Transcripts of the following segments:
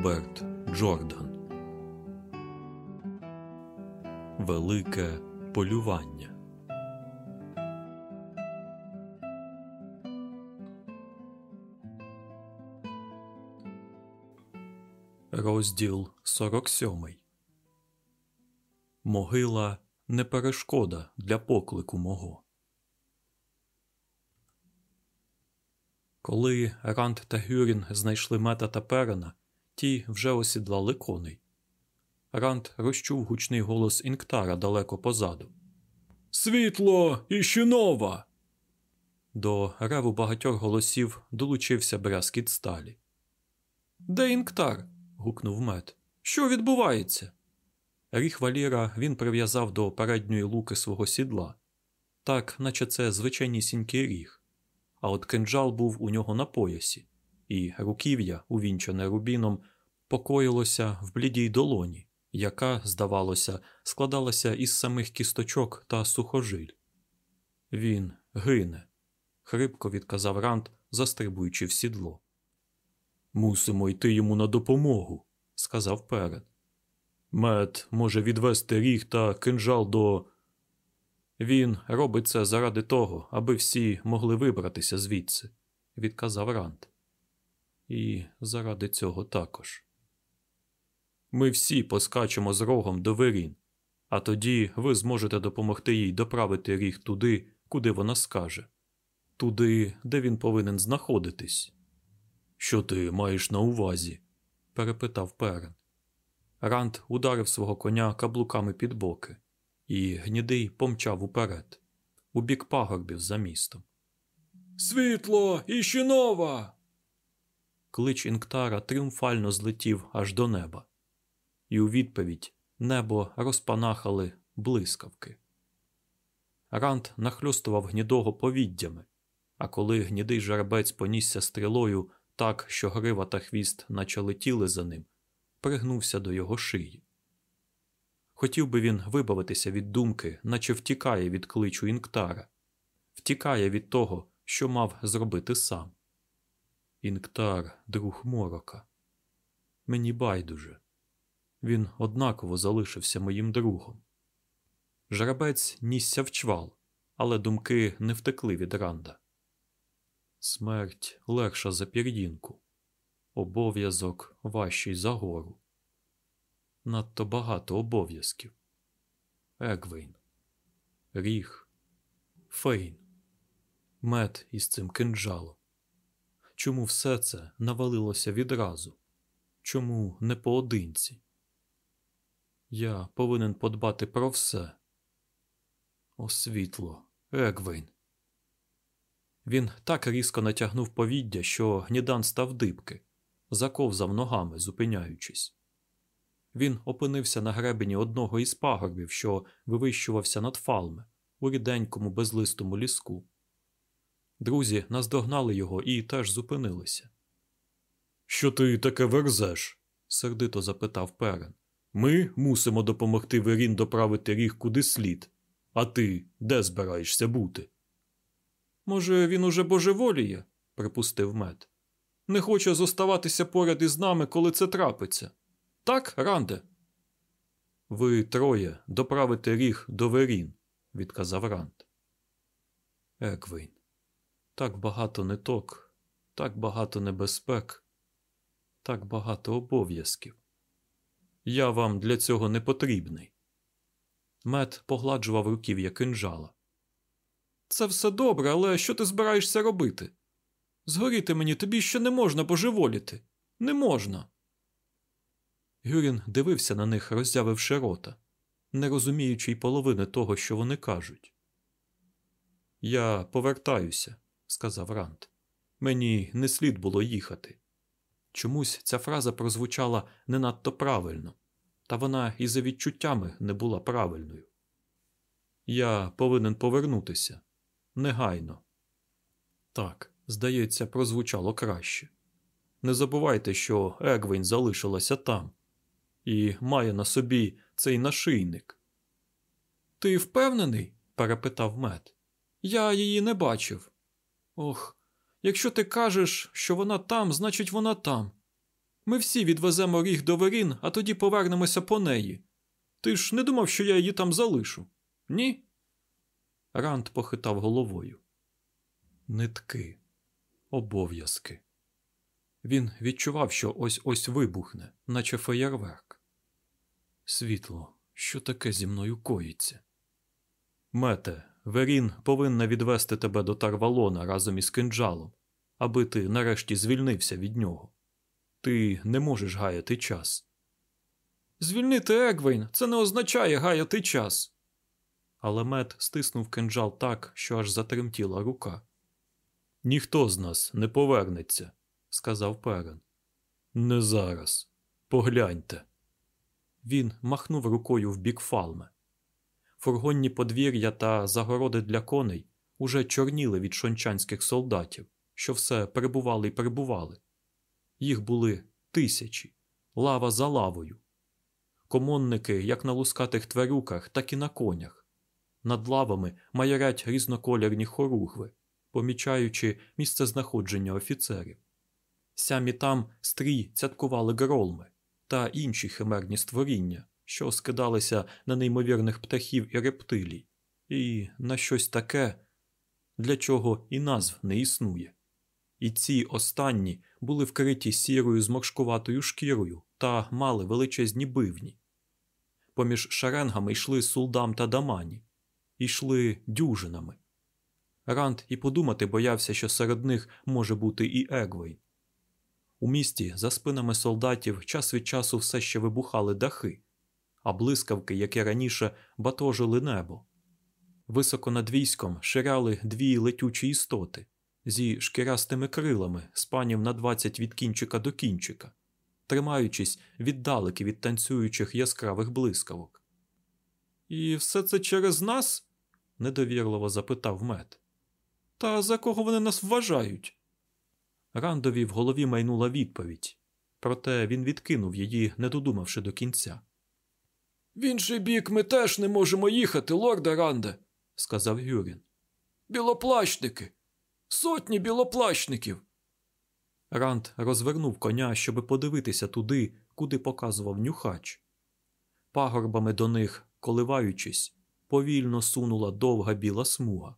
Роберт Джордан Велике полювання. Розділ 47 Могила не перешкода для поклику мого. Коли Ранд та Гюрін знайшли мета та перена, ті вже осідлали коней. Ранд розчув гучний голос Інктара далеко позаду. Світло і щунова!» До реву багатьох голосів долучився брязкіт сталі. Де Інктар? гукнув мет. Що відбувається? Ріг валіра він прив'язав до передньої луки свого сідла, так, наче це звичайнісінький ріг. А от кинджал був у нього на поясі, і руків'я, увінчене рубіном, покоїлося в блідій долоні, яка, здавалося, складалася із самих кісточок та сухожиль. Він гине, хрипко відказав Рант, застрибуючи в сідло. Мусимо йти йому на допомогу, сказав перед. Мед може відвести ріг та кинжал до. Він робить це заради того, аби всі могли вибратися звідси, відказав Рант. І заради цього також. Ми всі поскачемо з рогом до Верін, а тоді ви зможете допомогти їй доправити ріг туди, куди вона скаже, туди, де він повинен знаходитись. Що ти маєш на увазі? перепитав Перен. Ранд ударив свого коня каблуками під боки, і гнідий помчав уперед, у бік пагорбів за містом. Світло і! Клич Інктара тріумфально злетів аж до неба, і у відповідь небо розпанахали блискавки. Ранд нахльостував гнідого повіддями, а коли гнідий жеребець понісся стрілою так, що грива та хвіст наче летіли за ним, пригнувся до його шиї. Хотів би він вибавитися від думки, наче втікає від кличу Інктара, втікає від того, що мав зробити сам. Інктар, друг морока. Мені байдуже. Він однаково залишився моїм другом. Жребець нісся в чвал, але думки не втекли від Ранда. Смерть легша за пір'їнку, обов'язок важчий за гору. Надто багато обов'язків. Егвейн, Ріг, Фейн, мед із цим кинджалом. Чому все це навалилося відразу? Чому не поодинці? Я повинен подбати про все. О, світло, Егвейн. Він так різко натягнув повіддя, що гнідан став дибки, заковзав ногами, зупиняючись. Він опинився на гребені одного із пагорбів, що вивищувався над фалми у ріденькому безлистому ліску. Друзі наздогнали його і теж зупинилися. Що ти таке верзеш? сердито запитав Перрін. Ми мусимо допомогти Верін доправити ріг куди слід. А ти де збираєшся бути? Може, він уже божеволіє, припустив Мет. Не хоче зоставатися поряд із нами, коли це трапиться. Так, Ранде? Ви троє доправите ріг до Верін, відказав Ранд. Егвейн. Так багато ниток, так багато небезпек, так багато обов'язків. Я вам для цього не потрібний. Мед погладжував руків'я кинжала. Це все добре, але що ти збираєшся робити? Згоріти мені тобі ще не можна божеволіти. Не можна. Гюрін дивився на них, роззявивши рота, не розуміючи й половини того, що вони кажуть. Я повертаюся, сказав Рант. Мені не слід було їхати. Чомусь ця фраза прозвучала не надто правильно, та вона і за відчуттями не була правильною. Я повинен повернутися негайно. Так, здається, прозвучало краще. Не забувайте, що Егвін залишилася там і має на собі цей нашийник. Ти впевнений? перепитав мед. Я її не бачив. Ох, якщо ти кажеш, що вона там, значить вона там. Ми всі відвеземо ріг до Верін, а тоді повернемося по неї. Ти ж не думав, що я її там залишу? Ні? Ранд похитав головою. Нитки, обов'язки. Він відчував, що ось ось вибухне, наче феєрверк. Світло, що таке зі мною коїться? Мете, Верін повинна відвести тебе до Тарвалона разом із кинджалом, аби ти нарешті звільнився від нього. Ти не можеш гаяти час. Звільнити Егвейн це не означає гаяти час. Але мед стиснув кинджал так, що аж затремтіла рука. Ніхто з нас не повернеться, сказав Перен. Не зараз. Погляньте. Він махнув рукою в бік фалми. Фургонні подвір'я та загороди для коней уже чорніли від шончанських солдатів, що все перебували й перебували. Їх були тисячі, лава за лавою. Комонники як на лускатих тварюках, так і на конях. Над лавами маярять різноколірні хоругви, помічаючи місце знаходження офіцерів. Сямі там стрій цяткували гролми та інші химерні створіння, що скидалися на неймовірних птахів і рептилій, і на щось таке, для чого і назв не існує. І ці останні були вкриті сірою зморшкуватою шкірою та мали величезні бивні. Поміж шеренгами йшли сулдам та дамані, йшли дюжинами. Ранд і подумати боявся, що серед них може бути і Егвейн. У місті за спинами солдатів час від часу все ще вибухали дахи, а блискавки, як і раніше, батожили небо. Високо над військом ширяли дві летючі істоти зі шкірястими крилами, спанів на двадцять від кінчика до кінчика, тримаючись віддалеки від танцюючих яскравих блискавок. І все це через нас? недовірливо запитав мед. Та за кого вони нас вважають? Рандові в голові майнула відповідь, проте він відкинув її, не додумавши до кінця. В інший бік ми теж не можемо їхати, лорде Ранде, сказав Гюрін. Білоплащники. Сотні білоплащників. Ранд розвернув коня, щоб подивитися туди, куди показував нюхач. Пагорбами до них, коливаючись, повільно сунула довга біла смуга.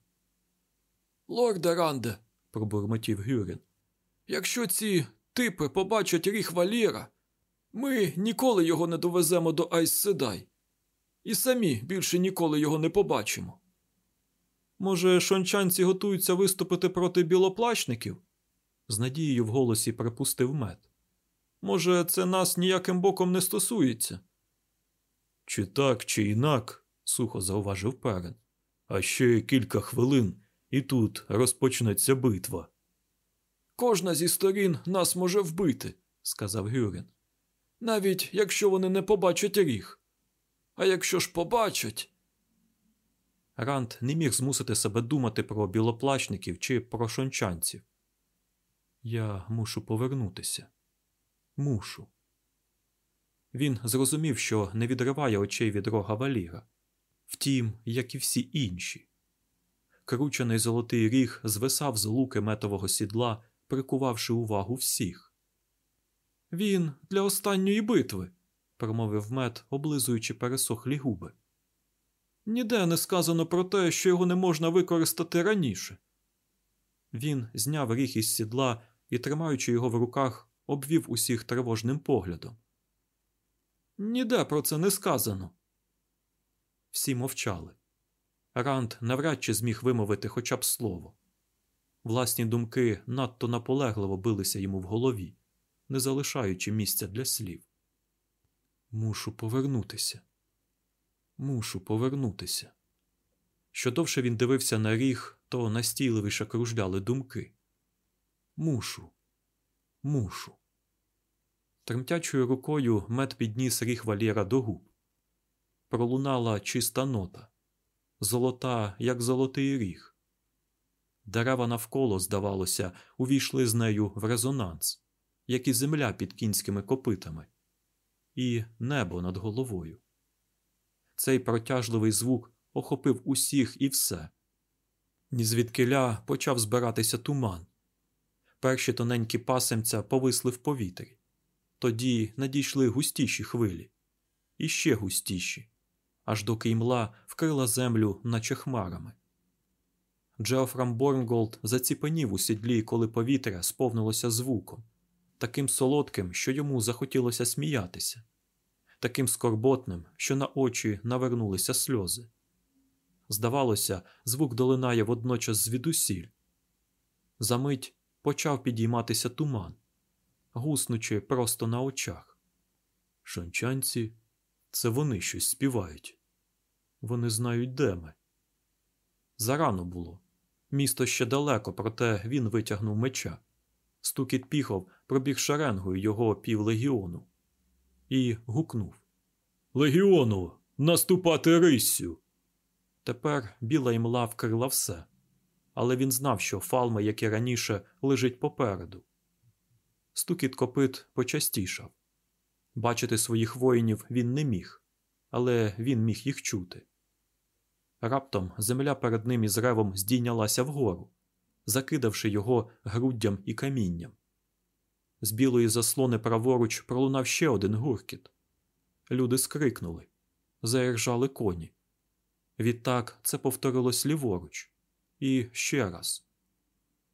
Лорде Ранде, пробурмотів Гюрін, якщо ці типи побачать ріг валіра, ми ніколи його не довеземо до Айс-Седай. І самі більше ніколи його не побачимо. Може, шончанці готуються виступити проти білоплащників? з надією в голосі припустив мед. Може, це нас ніяким боком не стосується? Чи так, чи інак, сухо зауважив перен. А ще кілька хвилин, і тут розпочнеться битва. Кожна зі сторін нас може вбити, сказав Гюрін. Навіть якщо вони не побачать ріг. А якщо ж побачать. Ранд не міг змусити себе думати про білоплачників чи про шончанців. Я мушу повернутися. Мушу. Він зрозумів, що не відриває очей від рога валіра. Втім, як і всі інші. Кручений золотий ріг звисав з луки метового сідла, прикувавши увагу всіх. Він для останньої битви, промовив мед, облизуючи пересохлі губи. Ніде не сказано про те, що його не можна використати раніше. Він зняв ріг із сідла і, тримаючи його в руках, обвів усіх тривожним поглядом. Ніде про це не сказано. Всі мовчали. Ранд навряд чи зміг вимовити хоча б слово. Власні думки надто наполегливо билися йому в голові, не залишаючи місця для слів. Мушу повернутися. Мушу повернутися. Що довше він дивився на ріг, то настійливіше кружляли думки. Мушу, мушу. Тремтячою рукою мед підніс ріг валєра до губ. Пролунала чиста нота, золота, як золотий ріг. Дерева навколо, здавалося, увійшли з нею в резонанс, як і земля під кінськими копитами, і небо над головою. Цей протяжливий звук охопив усіх і все. Нізвідкиля почав збиратися туман. Перші тоненькі пасемця повисли в повітрі. Тоді надійшли густіші хвилі, і ще густіші, аж доки імла вкрила землю, наче хмарами. Джеофрам Борнголд заціпенів у сідлі, коли повітря сповнилося звуком, таким солодким, що йому захотілося сміятися, таким скорботним, що на очі навернулися сльози. Здавалося, звук долинає водночас звідусіль. Замить почав підійматися туман, гуснучи просто на очах. Шончанці це вони щось співають. Вони знають, де ми. Зарано було. Місто ще далеко, проте він витягнув меча. Стукіт піхов пробіг шеренгою його півлегіону і гукнув Легіону, наступати риссю. Тепер біла імла вкрила все, але він знав, що фалма, як і раніше, лежить попереду. Стукіт копит почастішав. Бачити своїх воїнів він не міг, але він міг їх чути. Раптом земля перед ним із ревом здійнялася вгору, закидавши його груддям і камінням. З білої заслони праворуч пролунав ще один гуркіт. Люди скрикнули, заіржали коні. Відтак це повторилось ліворуч. І ще раз.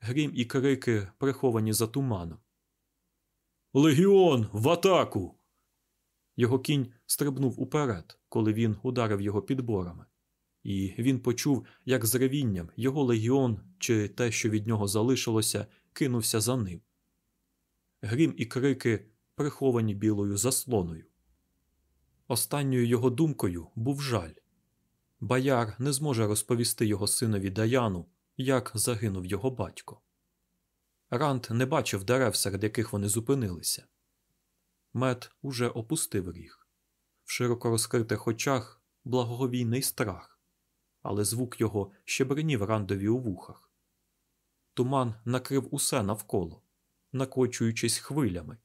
Грім і крики приховані за туманом. Легіон в атаку! Його кінь стрибнув уперед, коли він ударив його підборами, і він почув, як з ревінням його легіон чи те, що від нього залишилося, кинувся за ним. Грім і крики приховані білою заслоною. Останньою його думкою був жаль. Бояр не зможе розповісти його синові Даяну, як загинув його батько. Ранд не бачив дерев, серед яких вони зупинилися. Мед уже опустив ріг. В широко розкритих очах благоговійний страх, але звук його ще бринів рандові у вухах. Туман накрив усе навколо, накочуючись хвилями,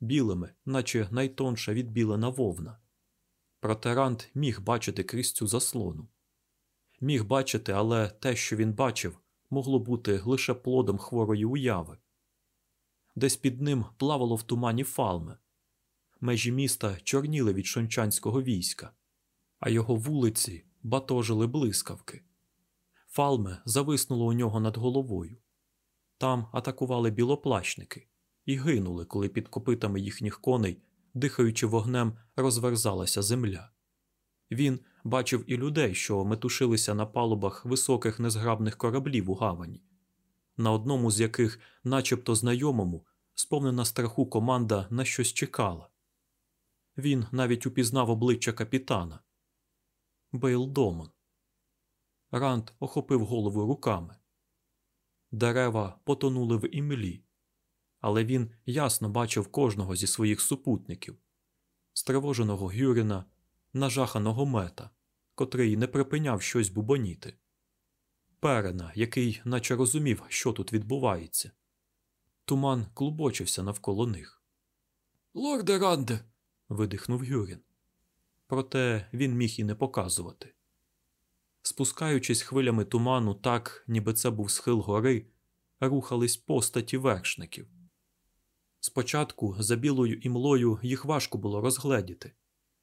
білими, наче найтонша відбілена вовна. Проте Ранд міг бачити крізь цю заслону. Міг бачити, але те, що він бачив, могло бути лише плодом хворої уяви. Десь під ним плавало в тумані фалме. Межі міста чорніли від шончанського війська, а його вулиці батожили блискавки. Фалме зависнуло у нього над головою. Там атакували білоплащники і гинули, коли під копитами їхніх коней дихаючи вогнем, розверзалася земля. Він бачив і людей, що метушилися на палубах високих незграбних кораблів у гавані, на одному з яких, начебто знайомому, сповнена страху команда на щось чекала. Він навіть упізнав обличчя капітана Бейл Домон. Ранд охопив голову руками. Дерева потонули в імлі але він ясно бачив кожного зі своїх супутників стривоженого Гюріна, нажаханого мета, котрий не припиняв щось бубоніти, перена, який наче розумів, що тут відбувається. Туман клубочився навколо них. Лорде Ранде. видихнув Гюрін. Проте він міг і не показувати. Спускаючись хвилями туману, так, ніби це був схил гори, рухались постаті вершників. Спочатку за білою імлою їх важко було розгледіти,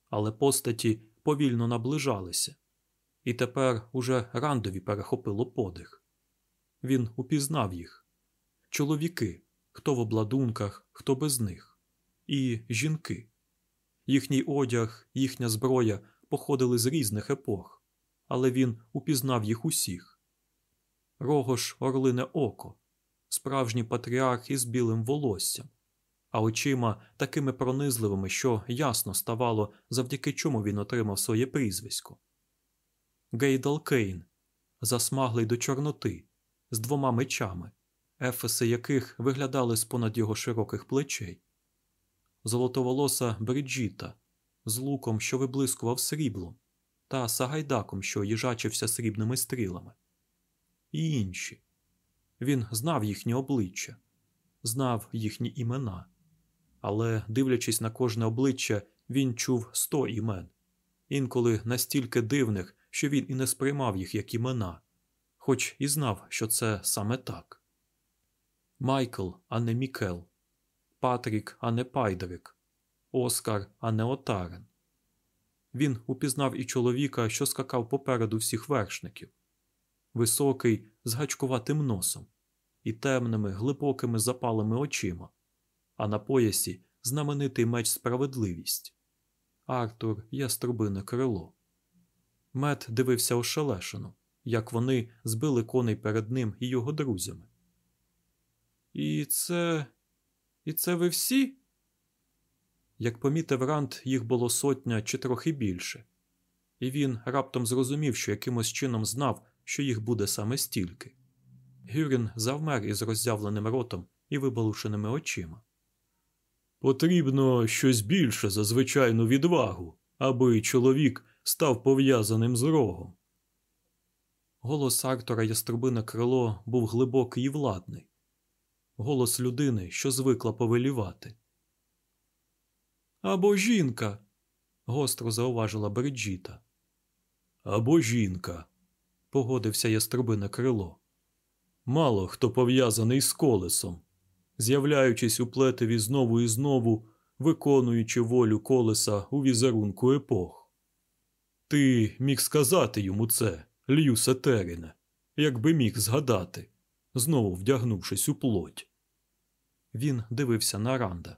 але постаті повільно наближалися, і тепер уже рандові перехопило подих. Він упізнав їх чоловіки, хто в обладунках, хто без них, і жінки. Їхній одяг, їхня зброя походили з різних епох, але він упізнав їх усіх. Рогош орлине око, справжній патріарх із білим волоссям а очима такими пронизливими, що ясно ставало, завдяки чому він отримав своє прізвисько. Гейдал Кейн, засмаглий до чорноти, з двома мечами, ефеси яких виглядали з понад його широких плечей, золотоволоса Бриджіта з луком, що виблискував сріблом, та сагайдаком, що їжачився срібними стрілами, і інші. Він знав їхні обличчя, знав їхні імена але, дивлячись на кожне обличчя, він чув сто імен, інколи настільки дивних, що він і не сприймав їх як імена, хоч і знав, що це саме так. Майкл, а не Мікел, Патрік, а не Пайдрик, Оскар, а не Отарен. Він упізнав і чоловіка, що скакав попереду всіх вершників високий, з гачкуватим носом і темними, глибокими запалими очима, а на поясі знаменитий меч справедливість. Артур яструбине крило. Мед дивився ошелешено, як вони збили коней перед ним і його друзями. І це. І це ви всі? Як помітив Рант, їх було сотня чи трохи більше, і він раптом зрозумів, що якимось чином знав, що їх буде саме стільки. Гюрін завмер із роззявленим ротом і вибалушеними очима. Потрібно щось більше за звичайну відвагу, аби чоловік став пов'язаним з рогом. Голос Артура Яструбине крило був глибокий і владний, голос людини, що звикла повелівати. Або жінка, гостро зауважила Бриджіта. Або жінка, погодився Яструбине крило. Мало хто пов'язаний з колесом, з'являючись у плетеві знову і знову, виконуючи волю колеса у візерунку епох. Ти міг сказати йому це, Льюсе Терине, якби міг згадати, знову вдягнувшись у плоть. Він дивився на Ранда.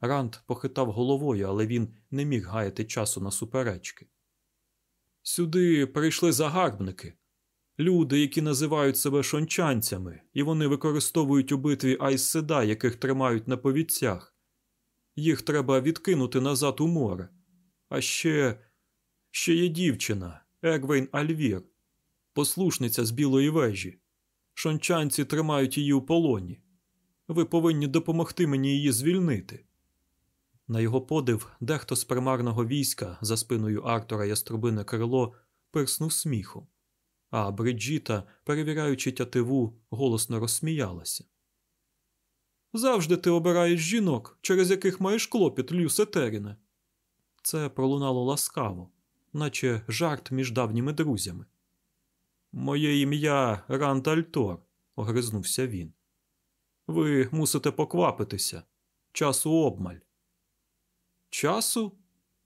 Ранд похитав головою, але він не міг гаяти часу на суперечки. Сюди прийшли загарбники, люди, які називають себе шончанцями, і вони використовують у битві Айсседа, яких тримають на повідцях. Їх треба відкинути назад у море. А ще ще є дівчина, Егвейн Альвір, послушниця з білої вежі. Шончанці тримають її у полоні. Ви повинні допомогти мені її звільнити. На його подив, дехто з примарного війська за спиною Артура Яструбине крило пирснув сміхом, а Бриджіта, перевіряючи тятиву, голосно розсміялася. Завжди ти обираєш жінок, через яких маєш клопіт, Люсе Теріне. Це пролунало ласкаво, наче жарт між давніми друзями. Моє ім'я Ранд Альтор, огризнувся він. Ви мусите поквапитися. Часу обмаль. Часу?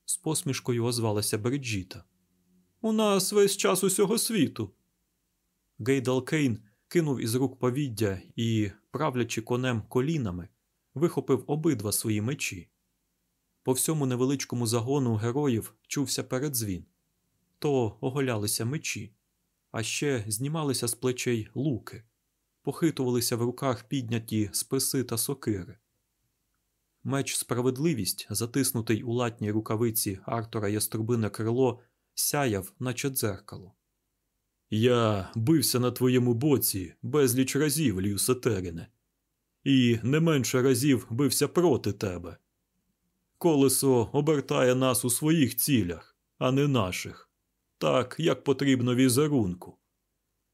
з посмішкою озвалася Бриджіта. У нас весь час усього світу. Гейдал Кейн кинув із рук повіддя і, правлячи конем колінами, вихопив обидва свої мечі. По всьому невеличкому загону героїв чувся передзвін. То оголялися мечі, а ще знімалися з плечей луки, похитувалися в руках підняті списи та сокири. Меч справедливість, затиснутий у латній рукавиці Артура Яструбине крило, сяяв, наче дзеркало. Я бився на твоєму боці безліч разів, Льюсе Терене, і не менше разів бився проти тебе. Колесо обертає нас у своїх цілях, а не наших, так як потрібно візерунку.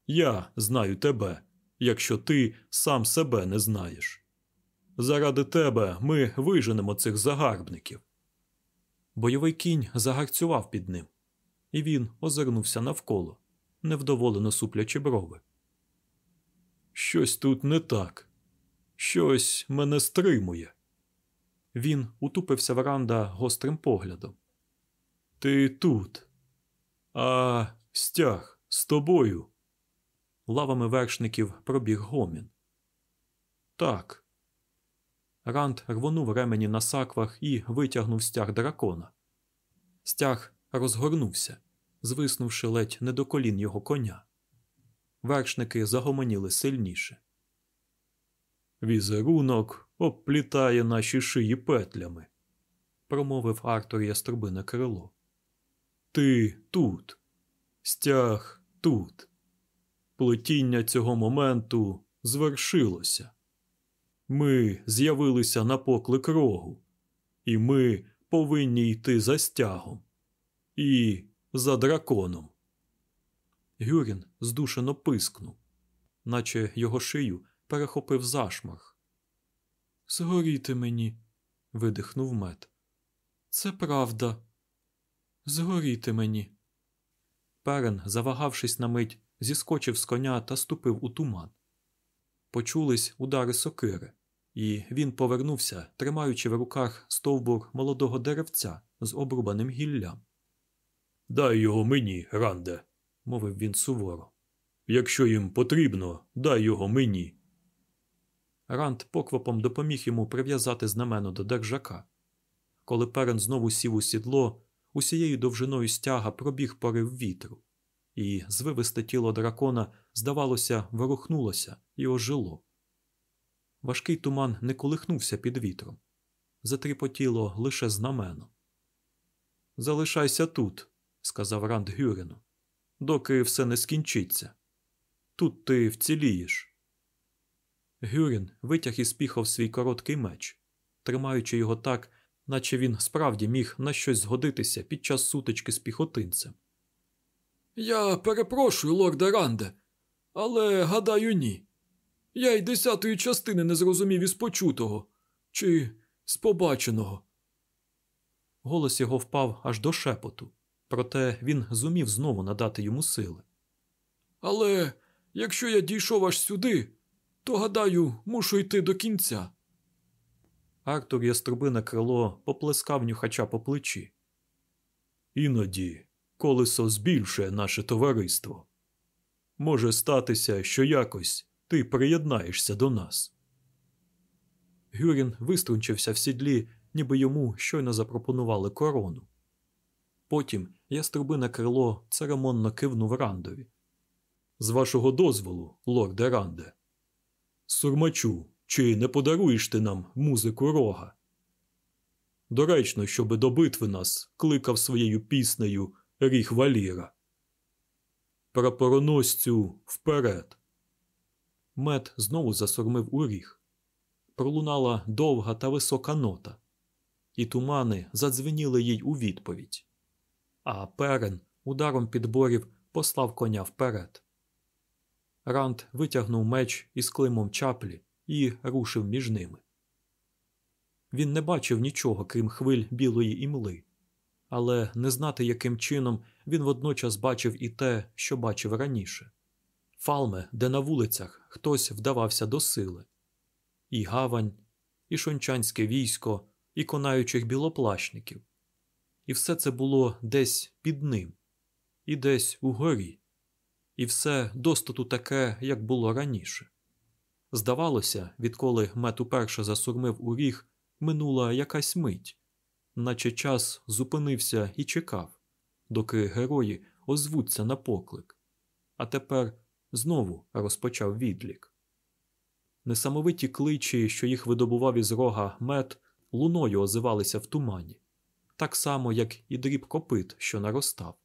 Я знаю тебе, якщо ти сам себе не знаєш. Заради тебе ми виженемо цих загарбників. Бойовий кінь загарцював під ним, і він озирнувся навколо, невдоволено суплячи брови. Щось тут не так, щось мене стримує. Він утупився веранда гострим поглядом. Ти тут, а стяг з тобою. Лавами вершників пробіг гомін. Так. Ранд рвонув ремені на саквах і витягнув стяг дракона. Стяг розгорнувся, звиснувши ледь не до колін його коня. Вершники загомоніли сильніше. Візерунок обплітає наші шиї петлями, промовив Артур яструбине крило. Ти тут, стяг тут. Плетіння цього моменту звершилося. Ми з'явилися на поклик рогу, і ми повинні йти за стягом і за драконом. Гюрін здушено пискнув, наче його шию перехопив зашмах. Згоріти мені, видихнув мед. Це правда. Згоріти мені. Перен, завагавшись на мить, зіскочив з коня та ступив у туман. Почулись удари сокири, і він повернувся, тримаючи в руках стовбур молодого деревця з обрубаним гіллям. Дай його мені, Ранде, мовив він суворо. Якщо їм потрібно, дай його мені. Ранд поквапом допоміг йому прив'язати знамено до держака. Коли перен знову сів у сідло, усією довжиною стяга пробіг порив вітру, і звивисте тіло дракона, здавалося, ворухнулося і ожило. Важкий туман не колихнувся під вітром. Затріпотіло лише знамено. Залишайся тут, сказав Ранд Гюрену, доки все не скінчиться. Тут ти вцілієш. Гюрін витяг із піхов свій короткий меч, тримаючи його так, наче він справді міг на щось згодитися під час сутички з піхотинцем. Я перепрошую, лорде Ранде, але гадаю, ні. Я й десятої частини не зрозумів із почутого чи з побаченого. Голос його впав аж до шепоту, проте він зумів знову надати йому сили. Але якщо я дійшов аж сюди, то гадаю, мушу йти до кінця. Артур яструбине крило поплескав нюхача по плечі. Іноді колесо збільшує наше товариство. Може статися, що якось ти приєднаєшся до нас. Гюрін виструнчився в сідлі, ніби йому щойно запропонували корону. Потім яструбине крило церемонно кивнув Рандові. З вашого дозволу, лорде Ранде. Сурмачу, чи не подаруєш ти нам музику рога? Доречно, щоби до битви нас кликав своєю піснею ріг валіра. Прапороносцю вперед. Мед знову засурмив у ріг. Пролунала довга та висока нота, і тумани задзвеніли їй у відповідь. А перен ударом підборів послав коня вперед. Ранд витягнув меч із климом чаплі і рушив між ними. Він не бачив нічого, крім хвиль білої імли, але не знати, яким чином він водночас бачив і те, що бачив раніше фалме, де на вулицях хтось вдавався до сили, і гавань, і шончанське військо, і конаючих білоплащників. І все це було десь під ним, і десь угорі, і все достату таке, як було раніше. Здавалося, відколи мет уперше засурмив у ріг, минула якась мить, наче час зупинився і чекав, доки герої озвуться на поклик, а тепер знову розпочав відлік. Несамовиті кличі, що їх видобував із рога мед, луною озивалися в тумані, так само, як і дріб копит, що наростав.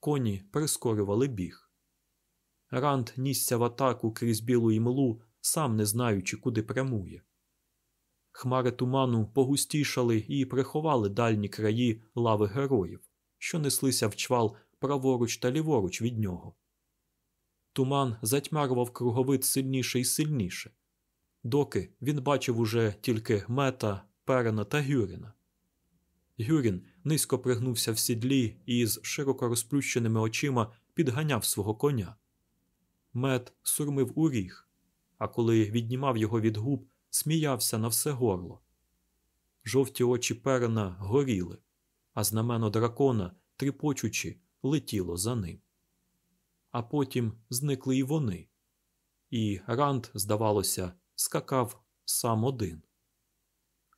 Коні прискорювали біг. Ранд нісся в атаку крізь білу імлу, сам не знаючи, куди прямує. Хмари туману погустішали і приховали дальні краї лави героїв, що неслися в чвал праворуч та ліворуч від нього. Туман затьмарував круговид сильніше і сильніше, доки він бачив уже тільки мета, перена та Гюріна. Гюрін низько пригнувся в сідлі і з широко розплющеними очима підганяв свого коня. Мед сурмив у ріг, а коли віднімав його від губ, сміявся на все горло. Жовті очі перена горіли, а знамено дракона, тріпочучи, летіло за ним. А потім зникли і вони, і Ранд, здавалося, скакав сам один.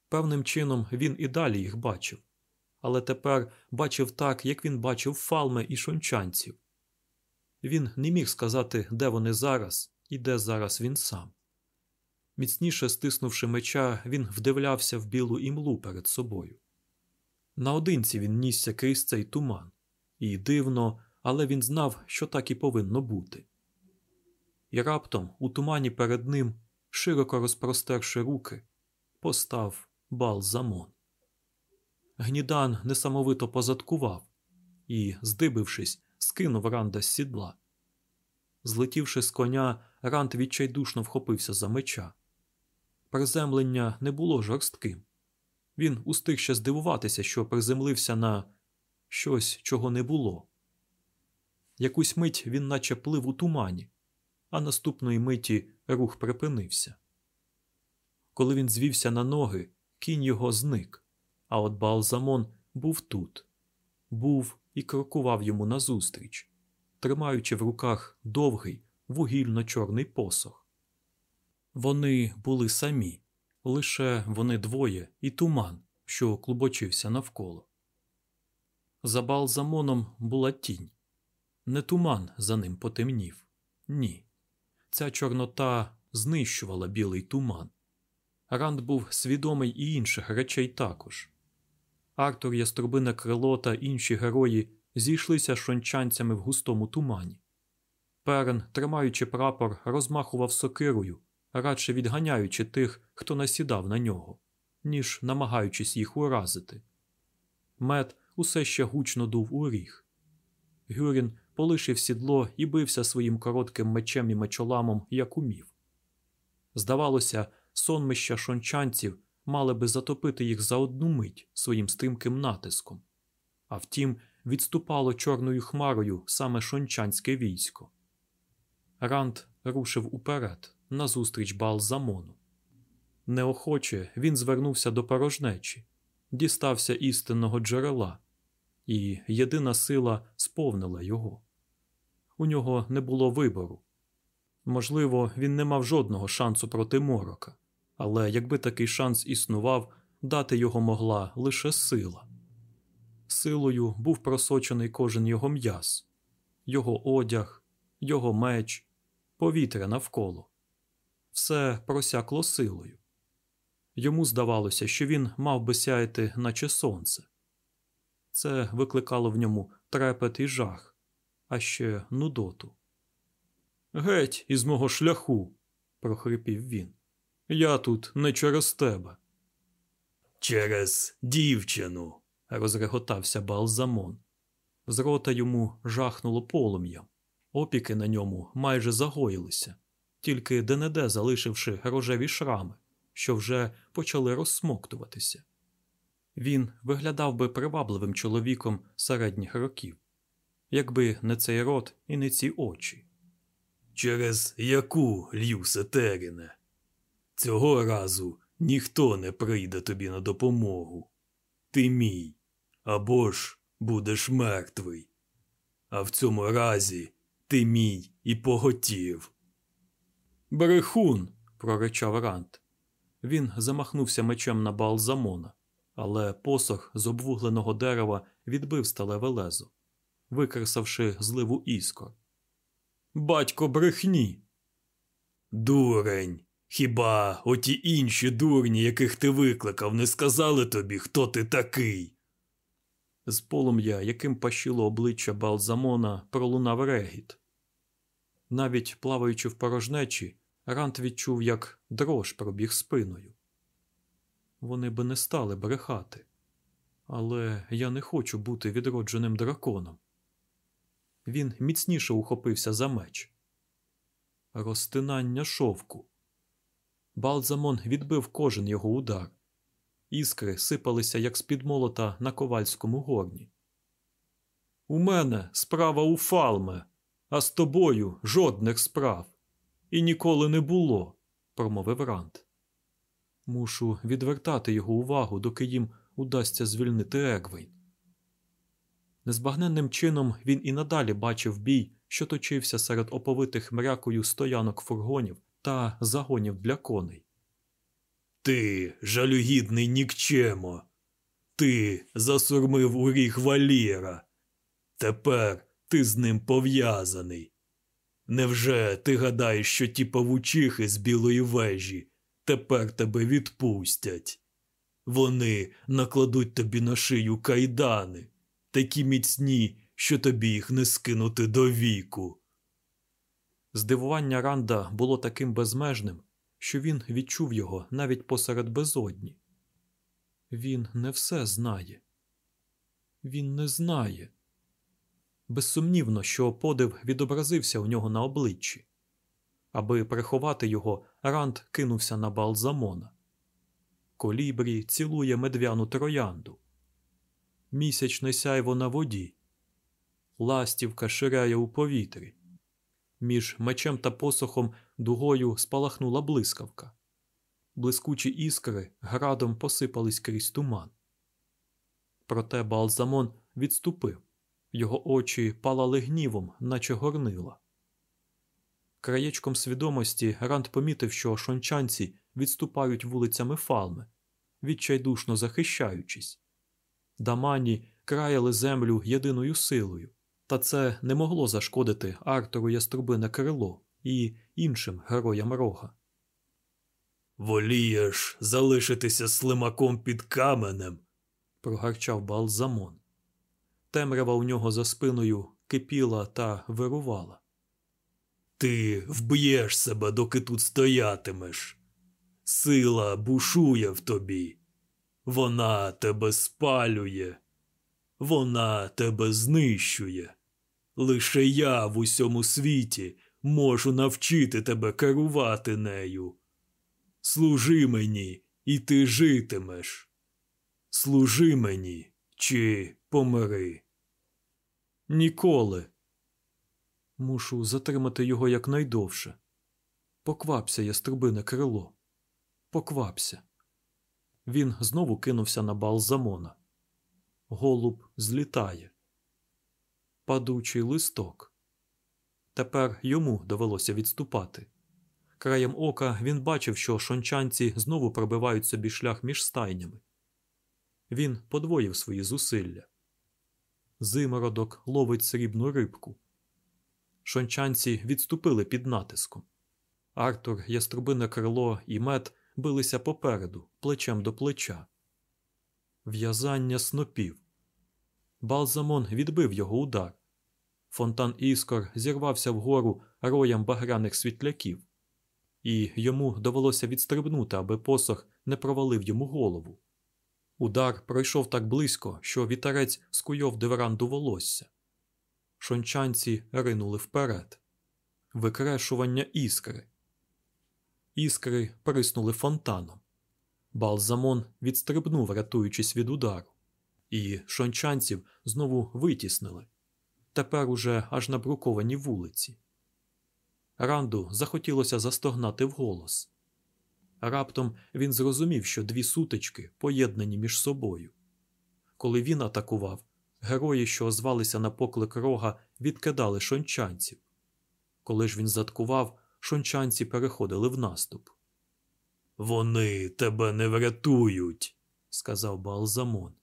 Певним чином він і далі їх бачив, але тепер бачив так, як він бачив фалме і шончанців. Він не міг сказати, де вони зараз і де зараз він сам. Міцніше стиснувши меча, він вдивлявся в білу імлу перед собою. Наодинці він нісся крізь цей туман, і дивно, але він знав, що так і повинно бути. І раптом у тумані перед ним, широко розпростерши руки, постав Балзамон. Гнідан несамовито позадкував і, здибившись, скинув Ранда з сідла. Злетівши з коня, Ранд відчайдушно вхопився за меча. Приземлення не було жорстким. Він устиг ще здивуватися, що приземлився на щось, чого не було. Якусь мить він наче плив у тумані, а наступної миті рух припинився. Коли він звівся на ноги, кінь його зник, а от Балзамон був тут, був і крокував йому назустріч, тримаючи в руках довгий вугільно-чорний посох. Вони були самі, лише вони двоє і туман, що клубочився навколо. За Балзамоном була тінь. Не туман за ним потемнів. Ні. Ця чорнота знищувала білий туман. Ранд був свідомий і інших речей також. Артур Яструбине крило та інші герої зійшлися шончанцями в густому тумані. Перен, тримаючи прапор, розмахував сокирою, радше відганяючи тих, хто насідав на нього, ніж намагаючись їх уразити. Мед усе ще гучно дув у ріг. Гюрін полишив сідло і бився своїм коротким мечем і мечоламом, як умів. Здавалося, сонмища шончанців мали би затопити їх за одну мить своїм стрімким натиском. А втім, відступало чорною хмарою саме шончанське військо. Ранд рушив уперед, назустріч Балзамону. Неохоче він звернувся до порожнечі, дістався істинного джерела, і єдина сила сповнила його. У нього не було вибору. Можливо, він не мав жодного шансу проти морока, але якби такий шанс існував, дати його могла лише сила. Силою був просочений кожен його м'яз, його одяг, його меч, повітря навколо. Все просякло силою. Йому здавалося, що він мав би сяяти, наче сонце. Це викликало в ньому трепет і жах, а ще нудоту. Геть із мого шляху, прохрипів він. Я тут не через тебе. Через дівчину, розреготався Балзамон. З рота йому жахнуло полум'ям. Опіки на ньому майже загоїлися, тільки де-не-де залишивши рожеві шрами, що вже почали розсмоктуватися. Він виглядав би привабливим чоловіком середніх років, якби не цей рот і не ці очі. Через яку Льюсе Теріне? Цього разу ніхто не прийде тобі на допомогу. Ти мій, або ж будеш мертвий. А в цьому разі ти мій і поготів. Брехун. проричав Рант. Він замахнувся мечем на Балзамона, але посох з обвугленого дерева відбив сталеве лезо, викресавши зливу іскор. Батько брехні. Дурень. Хіба оті інші дурні, яких ти викликав, не сказали тобі, хто ти такий? З полум'я, яким пащило обличчя Балзамона, пролунав регіт. Навіть плаваючи в порожнечі, Рант відчув, як дрож пробіг спиною. Вони би не стали брехати, але я не хочу бути відродженим драконом. Він міцніше ухопився за меч. Розтинання шовку. Балзамон відбив кожен його удар. Іскри сипалися, як з-під молота на ковальському горні. У мене справа у Фалме, а з тобою жодних справ. І ніколи не було, промовив Рант. Мушу відвертати його увагу, доки їм удасться звільнити Егвейн. Незбагненним чином він і надалі бачив бій, що точився серед оповитих мрякою стоянок фургонів та загонів для коней. Ти, жалюгідний нікчемо, ти засурмив у ріг валіра. Тепер ти з ним пов'язаний. Невже ти гадаєш, що ті павучихи з білої вежі тепер тебе відпустять? Вони накладуть тобі на шию кайдани, такі міцні, що тобі їх не скинути до віку. Здивування Ранда було таким безмежним, що він відчув його навіть посеред безодні. Він не все знає. Він не знає. Безсумнівно, що подив відобразився у нього на обличчі. Аби приховати його, Ранд кинувся на Балзамона. Колібрі цілує медвяну троянду. Місячне сяйво на воді. Ластівка ширяє у повітрі. Між мечем та посохом дугою спалахнула блискавка. блискучі іскри градом посипались крізь туман. Проте Балзамон відступив, його очі палали гнівом, наче горнила. Краєчком свідомості Ранд помітив, що шончанці відступають вулицями Фалми, відчайдушно захищаючись. Дамані краяли землю єдиною силою, та це не могло зашкодити Артору Яструбине крило і іншим героям рога. Волієш залишитися слимаком під каменем. прогарчав Балзамон. Темрява у нього за спиною кипіла та вирувала. Ти вб'єш себе, доки тут стоятимеш. Сила бушує в тобі. Вона тебе спалює, вона тебе знищує. Лише я в усьому світі можу навчити тебе керувати нею. Служи мені, і ти житимеш. Служи мені чи помири. Ніколи. Мушу затримати його якнайдовше. Поквапся, яструбине крило. Поквапся. Він знову кинувся на Балзамона. Голуб злітає. Падучий листок. Тепер йому довелося відступати. Краєм ока він бачив, що шончанці знову пробивають собі шлях між стайнями. Він подвоїв свої зусилля. Зимородок ловить срібну рибку. Шончанці відступили під натиском. Артур, яструбине крило і мед билися попереду, плечем до плеча. В'язання снопів. Балзамон відбив його удар. Фонтан іскор зірвався вгору роям багряних світляків, і йому довелося відстрибнути, аби посох не провалив йому голову. Удар пройшов так близько, що вітерець скуйов диверанду волосся. Шончанці ринули вперед. Викрешування іскри. Іскри приснули фонтаном. Балзамон відстрибнув, рятуючись від удару, і шончанців знову витіснили. Тепер уже аж на брукованій вулиці. Ранду захотілося застогнати вголос. Раптом він зрозумів, що дві сутички поєднані між собою. Коли він атакував, герої, що озвалися на поклик рога, відкидали шончанців. Коли ж він заткував, шончанці переходили в наступ. Вони тебе не врятують, сказав Балзамон.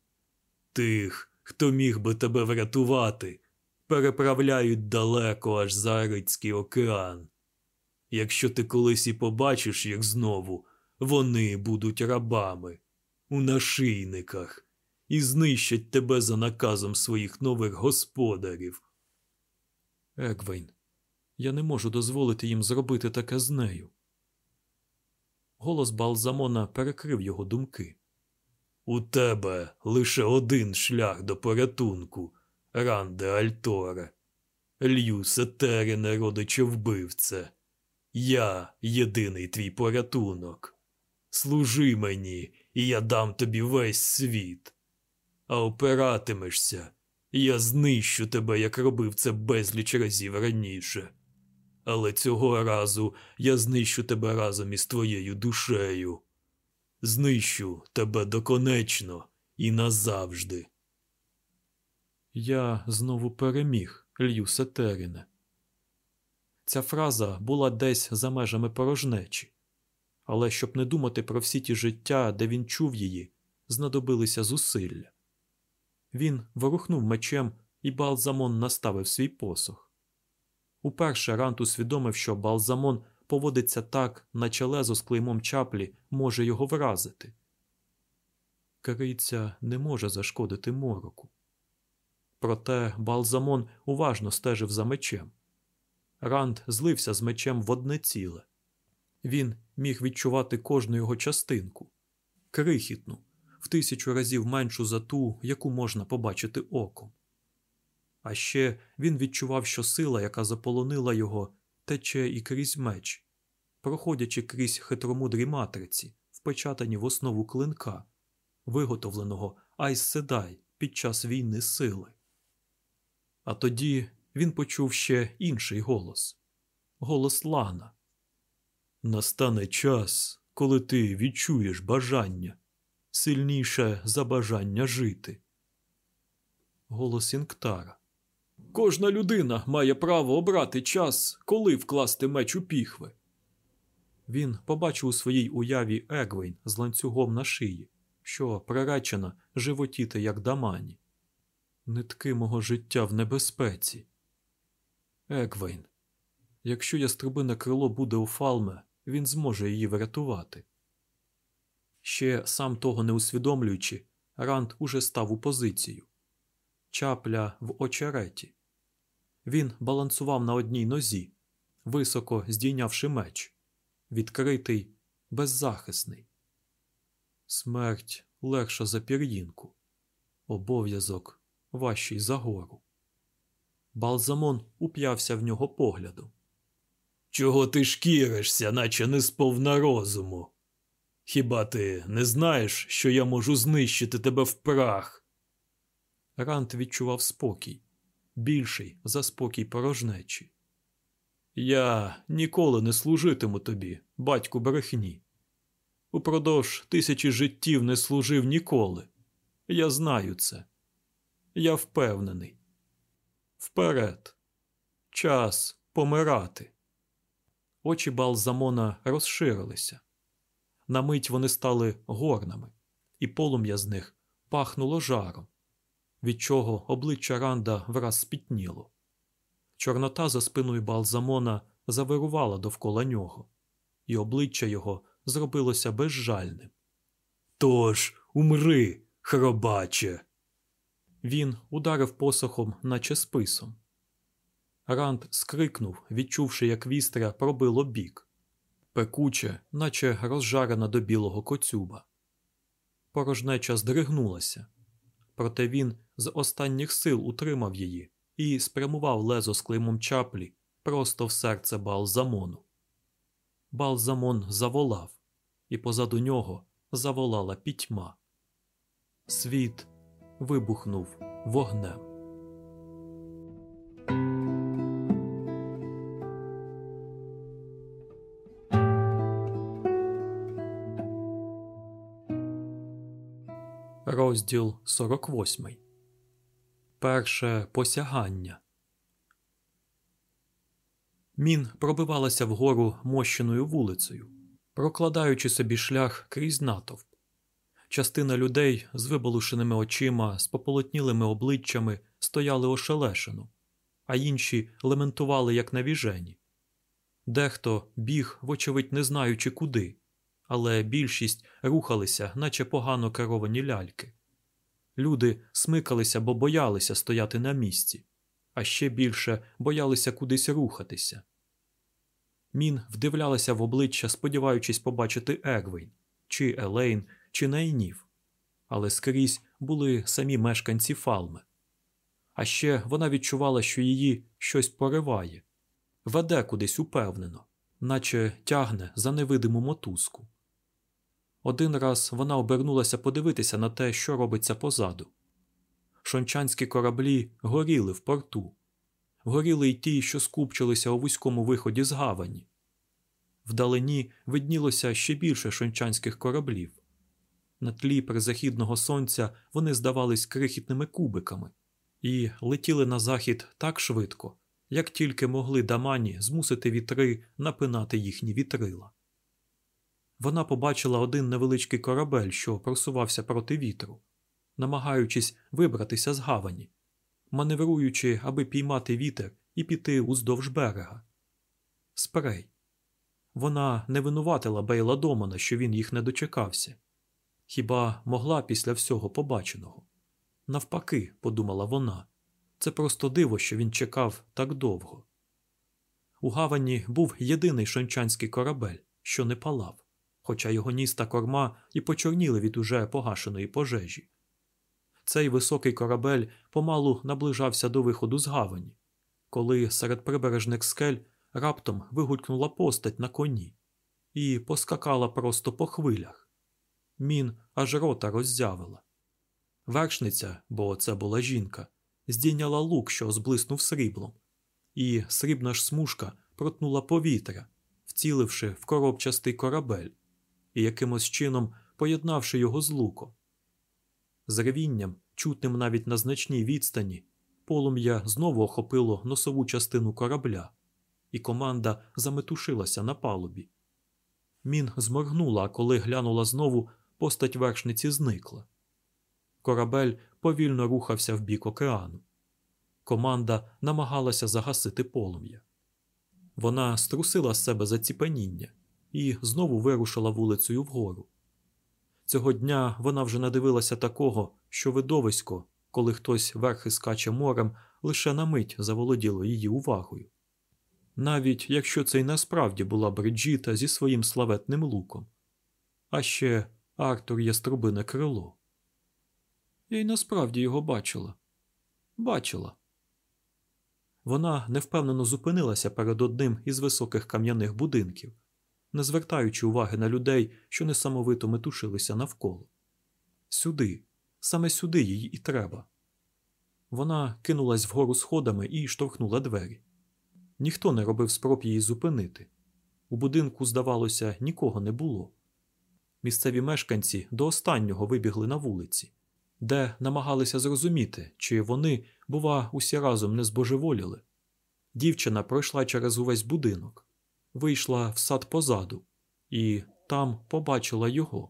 Тих, хто міг би тебе врятувати, переправляють далеко аж за Арицький океан. Якщо ти колись і побачиш їх знову, вони будуть рабами у нашийниках і знищать тебе за наказом своїх нових господарів. Егвейн, я не можу дозволити їм зробити таке з нею. Голос Балзамона перекрив його думки. У тебе лише один шлях до порятунку, Ранде Альторе. Льюсе Терене, родиче вбивце. Я єдиний твій порятунок. Служи мені, і я дам тобі весь світ. А опиратимешся, я знищу тебе, як робив це безліч разів раніше. Але цього разу я знищу тебе разом із твоєю душею. Знищу тебе доконечно і назавжди. Я знову переміг, Льюсе Терене. Ця фраза була десь за межами порожнечі, але щоб не думати про всі ті життя, де він чув її, знадобилися зусилля. Він ворухнув мечем, і Балзамон наставив свій посох. Уперше Ранд усвідомив, що Балзамон поводиться так, наче лезо з клеймом чаплі може його вразити. Криця не може зашкодити мороку. Проте Балзамон уважно стежив за мечем. Ранд злився з мечем в одне ціле. Він міг відчувати кожну його частинку крихітну, в тисячу разів меншу за ту, яку можна побачити оком. А ще він відчував, що сила, яка заполонила його, тече і крізь меч, проходячи крізь хитромудрі матриці, впечатані в основу клинка, виготовленого Айс Седай під час війни сили. А тоді він почув ще інший голос голос Лана. Настане час, коли ти відчуєш бажання, сильніше за бажання жити. Голос Інктара. Кожна людина має право обрати час, коли вкласти меч у піхви. Він побачив у своїй уяві Егвейн з ланцюгом на шиї, що приречена животіти, як дамані. Нитки мого життя в небезпеці. Егвейн. Якщо яструбине крило буде у Фалме, він зможе її врятувати. Ще сам того не усвідомлюючи, Ранд уже став у позицію. Чапля в очереті. Він балансував на одній нозі, високо здійнявши меч, відкритий, беззахисний. Смерть легша за пір'їнку, обов'язок важчий за гору. Балзамон уп'явся в нього поглядом. Чого ти шкіришся, наче не сповна розуму? Хіба ти не знаєш, що я можу знищити тебе в прах? Рант відчував спокій, більший за спокій порожнечі. Я ніколи не служитиму тобі, батьку брехні. Упродовж тисячі життів не служив ніколи. Я знаю це. Я впевнений. Вперед. Час помирати. Очі Балзамона розширилися. На мить вони стали горними, і полум'я з них пахнуло жаром, від чого обличчя Ранда враз спітніло. Чорнота за спиною Балзамона завирувала довкола нього, і обличчя його зробилося безжальним. Тож умри, хробаче. Він ударив посохом, наче списом. Ранд скрикнув, відчувши, як вістря пробило бік, пекуче, наче розжарена до білого коцюба. Порожнеча здригнулася, проте він з останніх сил утримав її і спрямував лезо з клеймом чаплі просто в серце Балзамону. Балзамон заволав, і позаду нього заволала пітьма. Світ вибухнув вогнем. Розділ 48. Перше посягання. Мін пробивалася вгору мощеною вулицею, прокладаючи собі шлях крізь натовп. Частина людей з виболушеними очима, з пополотнілими обличчями стояли ошелешено, а інші лементували, як навіжені. Дехто біг, вочевидь, не знаючи куди, але більшість рухалися, наче погано керовані ляльки. Люди смикалися, бо боялися стояти на місці, а ще більше боялися кудись рухатися. Мін вдивлялася в обличчя, сподіваючись побачити Егвейн, чи Елейн, чи Найнів, але скрізь були самі мешканці Фалми. А ще вона відчувала, що її щось пориває, веде кудись упевнено, наче тягне за невидиму мотузку. Один раз вона обернулася подивитися на те, що робиться позаду. Шончанські кораблі горіли в порту, горіли й ті, що скупчилися у вузькому виході з гавані. Вдалині виднілося ще більше шончанських кораблів. На тлі призахідного сонця вони здавались крихітними кубиками і летіли на захід так швидко, як тільки могли дамані змусити вітри напинати їхні вітрила. Вона побачила один невеличкий корабель, що просувався проти вітру, намагаючись вибратися з гавані, маневруючи, аби піймати вітер і піти уздовж берега. Спрей. Вона не винуватила Бейла Домана, що він їх не дочекався. Хіба могла після всього побаченого? Навпаки, подумала вона, це просто диво, що він чекав так довго. У гавані був єдиний шончанський корабель, що не палав, хоча його ніс та корма і почорніли від уже погашеної пожежі. Цей високий корабель помалу наближався до виходу з гавані, коли серед прибережних скель раптом вигулькнула постать на коні і поскакала просто по хвилях. Мін аж рота роззявила. Вершниця, бо це була жінка, здійняла лук, що зблиснув сріблом, і срібна ж смужка протнула повітря, вціливши в коробчастий корабель. і якимось чином поєднавши його з луком. З ревінням, чутним навіть на значній відстані, полум'я знову охопило носову частину корабля, і команда заметушилася на палубі. Мін зморгнула, коли глянула знову, постать вершниці зникла. Корабель повільно рухався в бік океану. Команда намагалася загасити полум'я. Вона струсила з себе заціпаніння і знову вирушила вулицею вгору. Цього дня вона вже надивилася такого, що видовисько, коли хтось верхи скаче морем, лише на мить заволоділо її увагою. Навіть якщо це й насправді була Бриджіта зі своїм славетним луком. А ще Артур Яструбине крило. Я й насправді його бачила. Бачила. Вона невпевнено зупинилася перед одним із високих кам'яних будинків, не звертаючи уваги на людей, що несамовито метушилися навколо. Сюди, саме сюди їй і треба. Вона кинулась вгору сходами і штовхнула двері. Ніхто не робив спроб її зупинити. У будинку, здавалося, нікого не було. Місцеві мешканці до останнього вибігли на вулиці, де намагалися зрозуміти, чи вони, бува, усі разом не збожеволіли. Дівчина пройшла через увесь будинок, вийшла в сад позаду і там побачила його.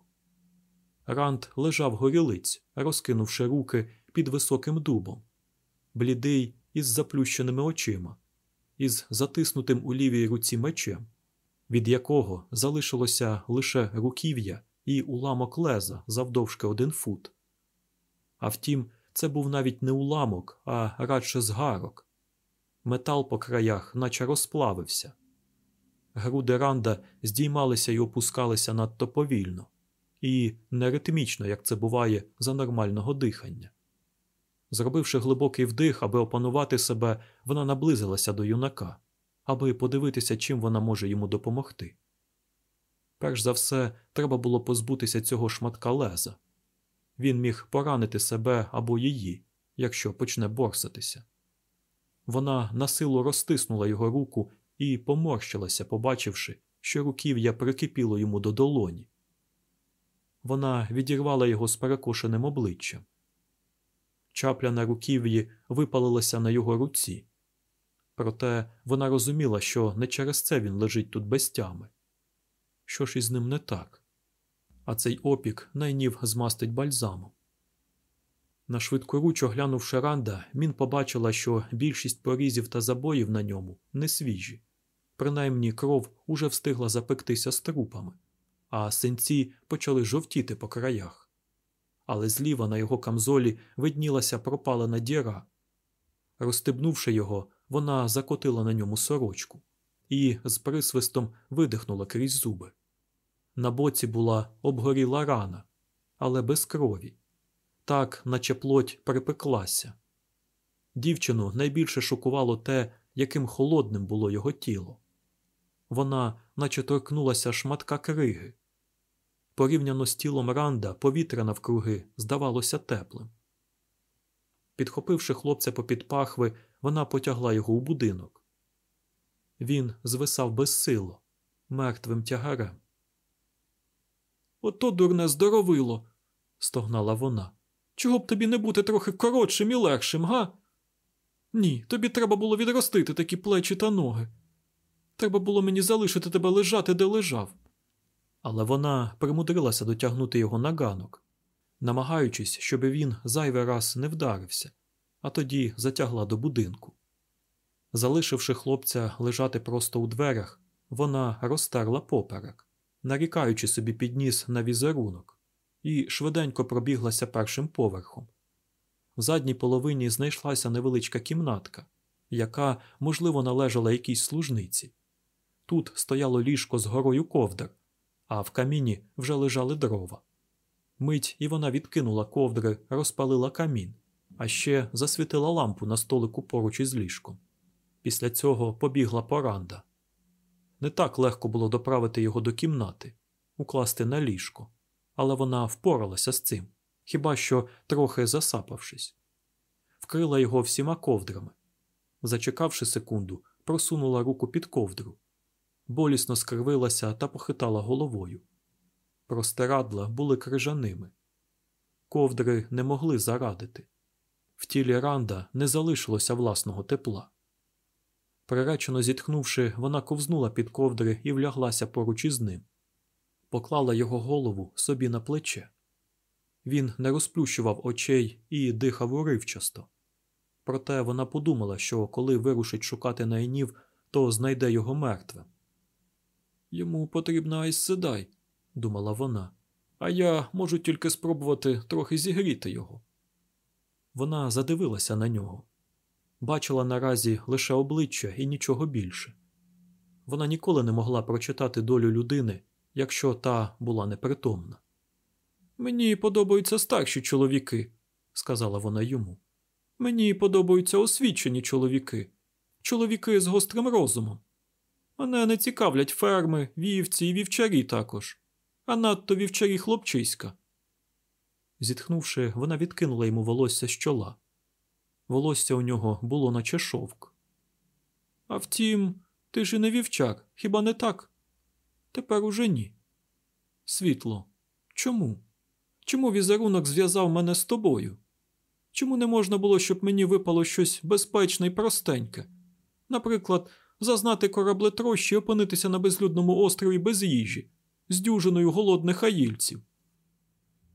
Ранд лежав горілиць, розкинувши руки під високим дубом, блідий із заплющеними очима, із затиснутим у лівій руці мечем, від якого залишилося лише руків'я і уламок леза завдовжки один фут. А втім, це був навіть не уламок, а радше згарок. Метал по краях, наче розплавився. Груди Ранда здіймалися і опускалися надто повільно, і неритмічно, як це буває за нормального дихання. Зробивши глибокий вдих, аби опанувати себе, вона наблизилася до юнака, аби подивитися, чим вона може йому допомогти. Перш за все, треба було позбутися цього шматка леза. Він міг поранити себе або її, якщо почне борсатися. Вона насилу розтиснула його руку і поморщилася, побачивши, що руків'я прикипіло йому до долоні. Вона відірвала його з перекошеним обличчям. Чапля на руків'ї випалилася на його руці. Проте вона розуміла, що не через це він лежить тут без тями. Що ж із ним не так? А цей опік найнів змастить бальзамом. На швидкоруч оглянувши Ранда, Мін побачила, що більшість порізів та забоїв на ньому не свіжі. Принаймні кров уже встигла запектися з трупами, а синці почали жовтіти по краях. Але зліва на його камзолі виднілася пропалена діра. Розстебнувши його, вона закотила на ньому сорочку і з присвистом видихнула крізь зуби. На боці була обгоріла рана, але без крові так, наче плоть припеклася. Дівчину найбільше шокувало те, яким холодним було його тіло. Вона, наче торкнулася шматка криги. Порівняно з тілом Ранда, повітря навкруги здавалося теплим. Підхопивши хлопця попід пахви, вона потягла його у будинок. Він звисав безсило, мертвим тягарем. Ото дурне здоровило, стогнала вона. Чого б тобі не бути трохи коротшим і легшим, га? Ні, тобі треба було відростити такі плечі та ноги. Треба було мені залишити тебе лежати, де лежав. Але вона примудрилася дотягнути його на ганок, намагаючись, щоб він зайвий раз не вдарився, а тоді затягла до будинку. Залишивши хлопця лежати просто у дверях, вона розтерла поперек, нарікаючи собі підніс на візерунок і швиденько пробіглася першим поверхом. В задній половині знайшлася невеличка кімнатка, яка, можливо, належала якійсь служниці. Тут стояло ліжко з горою ковдр, а в каміні вже лежали дрова. Мить і вона відкинула ковдри, розпалила камін, а ще засвітила лампу на столику поруч із ліжком. Після цього побігла поранда. Не так легко було доправити його до кімнати, укласти на ліжко але вона впоралася з цим, хіба що трохи засапавшись, вкрила його всіма ковдрами. Зачекавши секунду, просунула руку під ковдру, болісно скривилася та похитала головою. Простирадла були крижаними. Ковдри не могли зарадити. В тілі Ранда не залишилося власного тепла. Приречено зітхнувши, вона ковзнула під ковдри і вляглася поруч із ним. Поклала його голову собі на плече. Він не розплющував очей і дихав уривчасто. Проте вона подумала, що коли вирушить шукати найнів, то знайде його мертвим. Йому потрібна айсседай, думала вона, а я можу тільки спробувати трохи зігріти його. Вона задивилася на нього. Бачила наразі лише обличчя і нічого більше. Вона ніколи не могла прочитати долю людини, якщо та була непритомна. Мені подобаються старші чоловіки, сказала вона йому. Мені подобаються освічені чоловіки, чоловіки з гострим розумом. Мене не цікавлять ферми, вівці і вівчарі також, а надто вівчарі хлопчиська. Зітхнувши, вона відкинула йому волосся з чола. Волосся у нього було наче шовк. А втім, ти ж і не вівчар, хіба не так? Тепер уже ні. Світло. Чому? Чому візерунок зв'язав мене з тобою? Чому не можна було, щоб мені випало щось безпечне і простеньке? Наприклад, зазнати кораблетрощі і опинитися на безлюдному острові без їжі, з дюжиною голодних аїльців.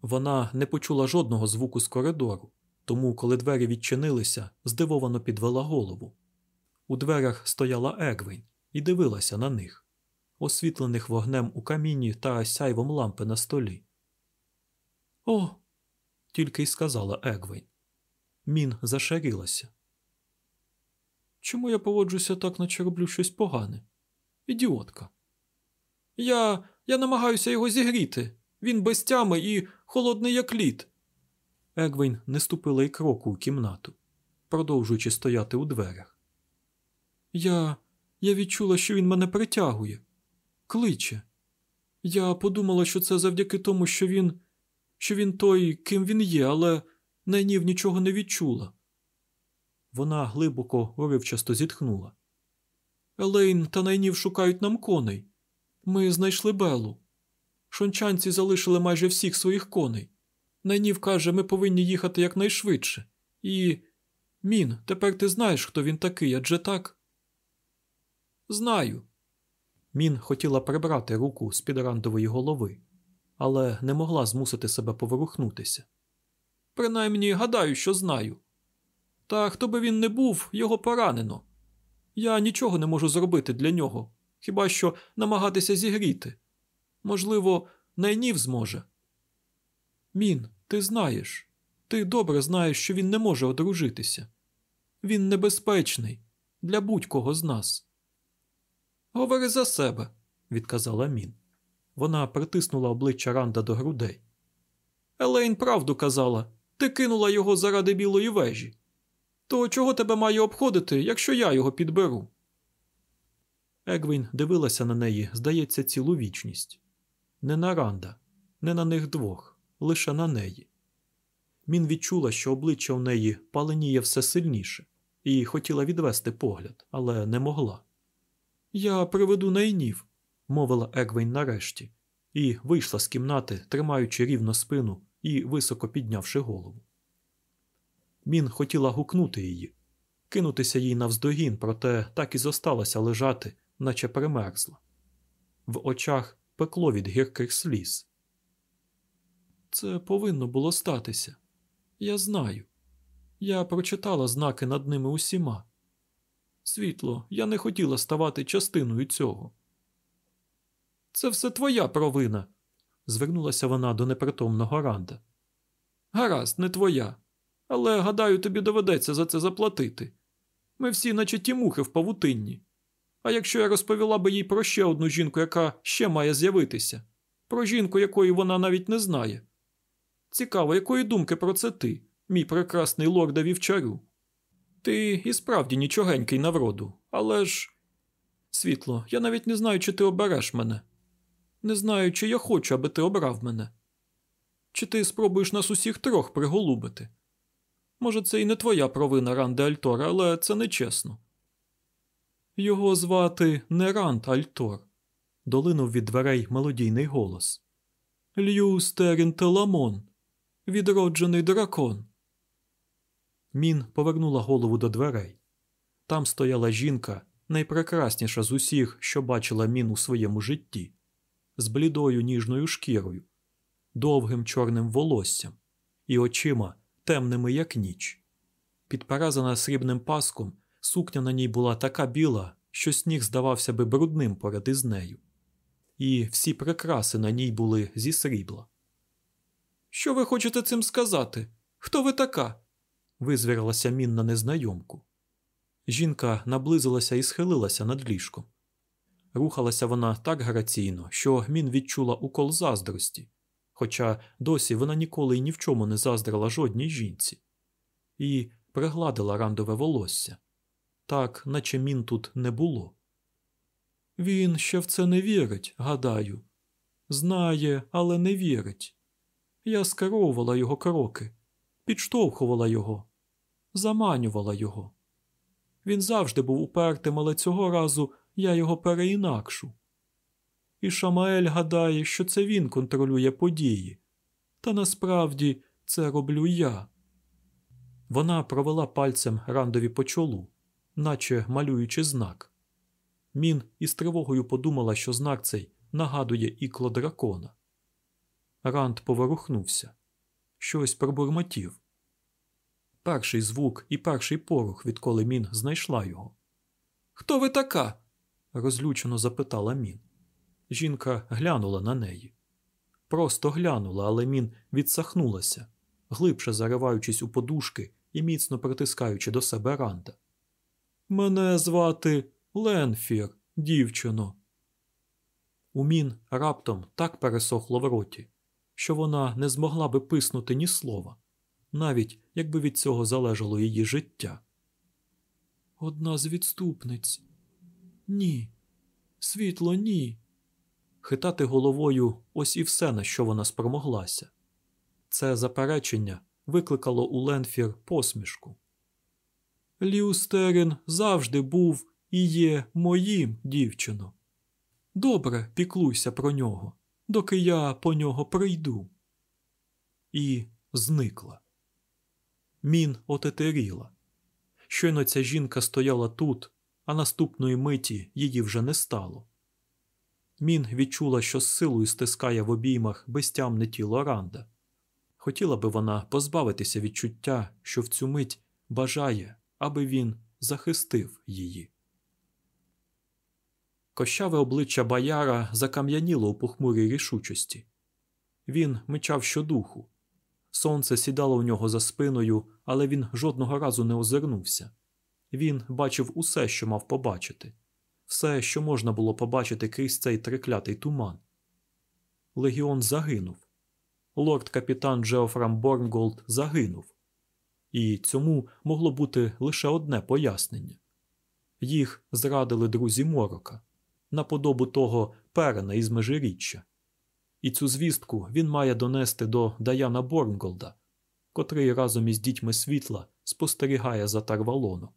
Вона не почула жодного звуку з коридору, тому, коли двері відчинилися, здивовано підвела голову. У дверях стояла Егвейн і дивилася на них, освітлених вогнем у каміні та сяйвом лампи на столі. О, тільки й сказала Егвейн. Мін зашарілася. Чому я поводжуся так, наче роблю щось погане? Ідіотка. Я я намагаюся його зігріти. Він без тями і холодний, як лід. Егвейн не ступила й кроку у кімнату, продовжуючи стояти у дверях. Я я відчула, що він мене притягує, кличе. Я подумала, що це завдяки тому, що він що він той, ким він є, але найнів нічого не відчула. Вона глибоко уривчасто зітхнула. Елейн та найнів шукають нам коней. Ми знайшли Белу. Шончанці залишили майже всіх своїх коней. Найнів каже, ми повинні їхати якнайшвидше. І. Мін, тепер ти знаєш, хто він такий, адже так? Знаю. Мін хотіла прибрати руку з під рандової голови, але не могла змусити себе поворухнутися. Принаймні, гадаю, що знаю. Та хто би він не був, його поранено. Я нічого не можу зробити для нього, хіба що намагатися зігріти. Можливо, найнів зможе. Мін, ти знаєш, ти добре знаєш, що він не може одружитися. Він небезпечний для будь-кого з нас. Говори за себе, відказала Мін. Вона притиснула обличчя Ранда до грудей. Елейн правду казала ти кинула його заради білої вежі. То чого тебе має обходити, якщо я його підберу? Егвін дивилася на неї, здається, цілу вічність. Не на Ранда, не на них двох, лише на неї. Мін відчула, що обличчя у неї паленіє все сильніше, і хотіла відвести погляд, але не могла. Я приведу найнів, мовила Егвейн нарешті, і вийшла з кімнати, тримаючи рівно спину і високо піднявши голову. Мін хотіла гукнути її, кинутися їй навздогін, проте так і зосталася лежати, наче примерзла. В очах пекло від гірких сліз. Це повинно було статися. Я знаю. Я прочитала знаки над ними усіма. Світло, я не хотіла ставати частиною цього. Це все твоя провина, звернулася вона до непритомного Ранда. Гаразд, не твоя. Але, гадаю, тобі доведеться за це заплатити. Ми всі, наче ті мухи в павутинні. А якщо я розповіла би їй про ще одну жінку, яка ще має з'явитися, про жінку, якої вона навіть не знає. Цікаво, якої думки про це ти, мій прекрасний лорда вівчарю? Ти і справді нічогенький на вроду, але ж. Світло, я навіть не знаю, чи ти обереш мене. Не знаю, чи я хочу, аби ти обрав мене. Чи ти спробуєш нас усіх трьох приголубити? Може, це і не твоя провина, Ранде Альтор, але це нечесно. Його звати не Ранд Альтор, долинув від дверей мелодійний голос. Льюс Терін Теламон, відроджений дракон. Мін повернула голову до дверей. Там стояла жінка, найпрекрасніша з усіх, що бачила Мін у своєму житті, з блідою ніжною шкірою, довгим чорним волоссям і очима темними, як ніч. Підперезана срібним паском, сукня на ній була така біла, що сніг здавався би брудним поряд із нею. І всі прикраси на ній були зі срібла. Що ви хочете цим сказати? Хто ви така? визвірилася мін на незнайомку. Жінка наблизилася і схилилася над ліжком. Рухалася вона так граційно, що мін відчула укол заздрості, хоча досі вона ніколи й ні в чому не заздрила жодній жінці, і пригладила рандове волосся так, наче мін тут не було. Він ще в це не вірить, гадаю. Знає, але не вірить. Я скеровувала його кроки, підштовхувала його, заманювала його. Він завжди був упертим, але цього разу я його переінакшу. І Шамаель гадає, що це він контролює події, та насправді це роблю я. Вона провела пальцем рандові по чолу, наче малюючи знак. Мін із тривогою подумала, що знак цей нагадує ікло дракона. Ранд поворухнувся, щось пробурмотів. Перший звук і перший порух, відколи Мін знайшла його. Хто ви така? розлючено запитала Мін. Жінка глянула на неї. Просто глянула, але Мін відсахнулася, глибше зариваючись у подушки і міцно притискаючи до себе Ранда. Мене звати Ленфір, дівчино. У Мін раптом так пересохло в роті, що вона не змогла би писнути ні слова, навіть якби від цього залежало її життя. Одна з відступниць. Ні. Світло, ні. Хитати головою ось і все, на що вона спромоглася. Це заперечення викликало у Ленфір посмішку. Ліустерин завжди був і є моїм, дівчино. Добре піклуйся про нього, доки я по нього прийду. І зникла. Мін отетеріла. Щойно ця жінка стояла тут, а наступної миті її вже не стало. Мін відчула, що з силою стискає в обіймах безтямне тіло Ранда. Хотіла би вона позбавитися відчуття, що в цю мить бажає, аби він захистив її. Кощаве обличчя бояра закам'яніло у похмурій рішучості. Він мичав щодуху. Сонце сідало у нього за спиною, але він жодного разу не озирнувся. Він бачив усе, що мав побачити, все, що можна було побачити крізь цей триклятий туман. Легіон загинув. Лорд капітан Джеофрам Борнголд загинув. І цьому могло бути лише одне пояснення їх зрадили друзі морока на подобу того перена із межиріччя. І цю звістку він має донести до Даяна Борнголда, котрий разом із дітьми світла спостерігає за Тарвалоном.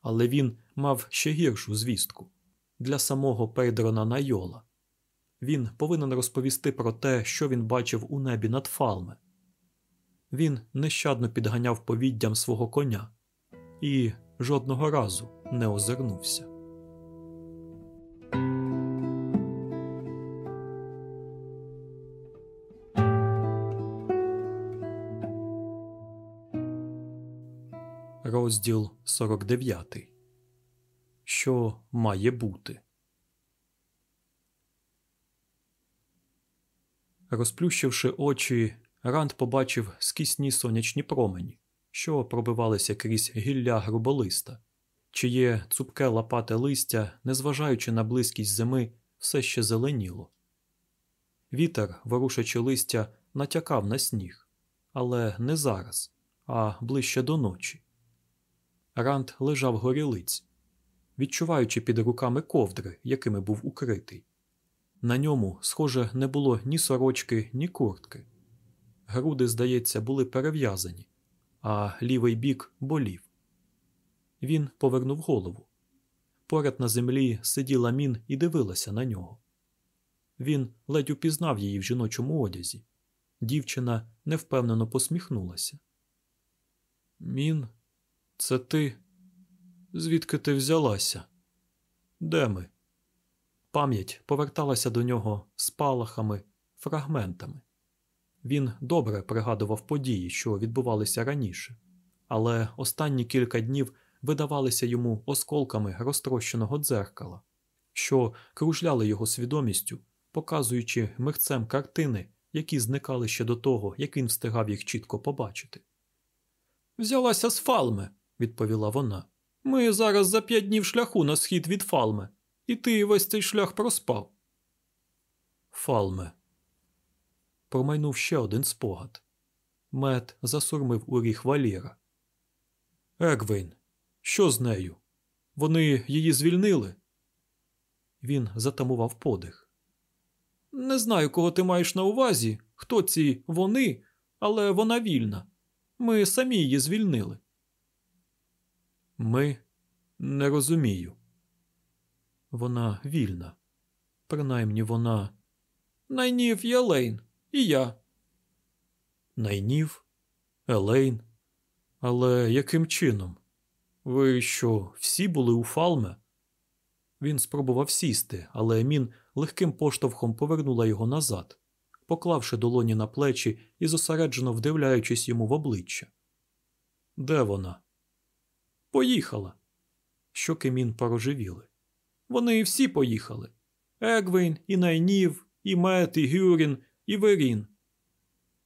Але він мав ще гіршу звістку для самого Пейдрона Найола. Він повинен розповісти про те, що він бачив у небі над Фалме. Він нещадно підганяв повіддям свого коня і жодного разу не озирнувся. Розділ 49. Що має бути? Розплющивши очі, Ранд побачив скісні сонячні промені, що пробивалися крізь гілля груболиста, чиє цупке лопате листя, незважаючи на близькість зими, все ще зеленіло. Вітер, ворушачи листя, натякав на сніг, але не зараз, а ближче до ночі. Ранд лежав горілиць, відчуваючи під руками ковдри, якими був укритий. На ньому, схоже, не було ні сорочки, ні куртки. Груди, здається, були перев'язані, а лівий бік болів. Він повернув голову. Поряд на землі сиділа мін і дивилася на нього. Він ледь упізнав її в жіночому одязі. Дівчина невпевнено посміхнулася. Мін, це ти? Звідки ти взялася? Де ми? Пам'ять поверталася до нього спалахами, фрагментами. Він добре пригадував події, що відбувалися раніше, але останні кілька днів видавалися йому осколками розтрощеного дзеркала, що кружляли його свідомістю, показуючи мерцем картини, які зникали ще до того, як він встигав їх чітко побачити. Взялася з Фалме, відповіла вона. Ми зараз за п'ять днів шляху на схід від Фалме, і ти весь цей шлях проспав. Фалме. Промайнув ще один спогад. Мед засурмив у ріг валіра. Егвейн, що з нею? Вони її звільнили? Він затамував подих. Не знаю, кого ти маєш на увазі, хто ці вони, але вона вільна. Ми самі її звільнили. Ми не розумію. Вона вільна. Принаймні вона. Найнів і Елейн, і я. Найнів, Елейн. Але яким чином? Ви що, всі були у Фалме? Він спробував сісти, але Мін легким поштовхом повернула його назад, поклавши долоні на плечі і зосереджено вдивляючись йому в обличчя. Де вона? Поїхала. Щоки Мін порожевіли. Вони всі поїхали. Егвейн, і Найнів, і Мет, і Гюрін, і Верін.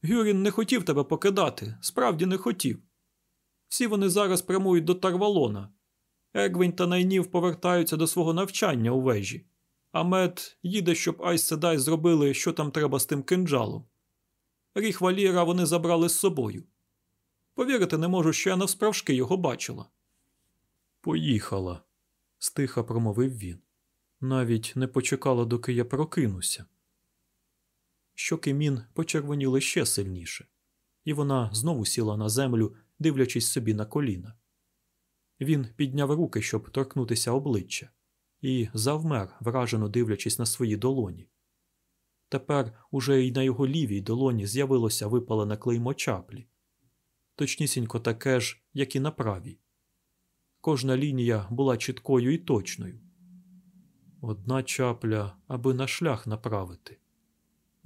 Гюрін не хотів тебе покидати, справді не хотів. Всі вони зараз прямують до Тарвалона. Егвень та Найнів повертаються до свого навчання у вежі, а Мед їде, щоб Айс Седай зробили, що там треба з тим кинджалом. Ріх Валіра вони забрали з собою. Повірити не можу, що я навсправжки його бачила. Поїхала, стиха промовив він. Навіть не почекала, доки я прокинуся. Щоки Мін почервоніли ще сильніше, і вона знову сіла на землю, дивлячись собі на коліна. Він підняв руки, щоб торкнутися обличчя, і завмер, вражено дивлячись на свої долоні. Тепер уже й на його лівій долоні з'явилося випалене клеймо чаплі, точнісінько таке ж, як і на правій. Кожна лінія була чіткою і точною. Одна чапля, аби на шлях направити,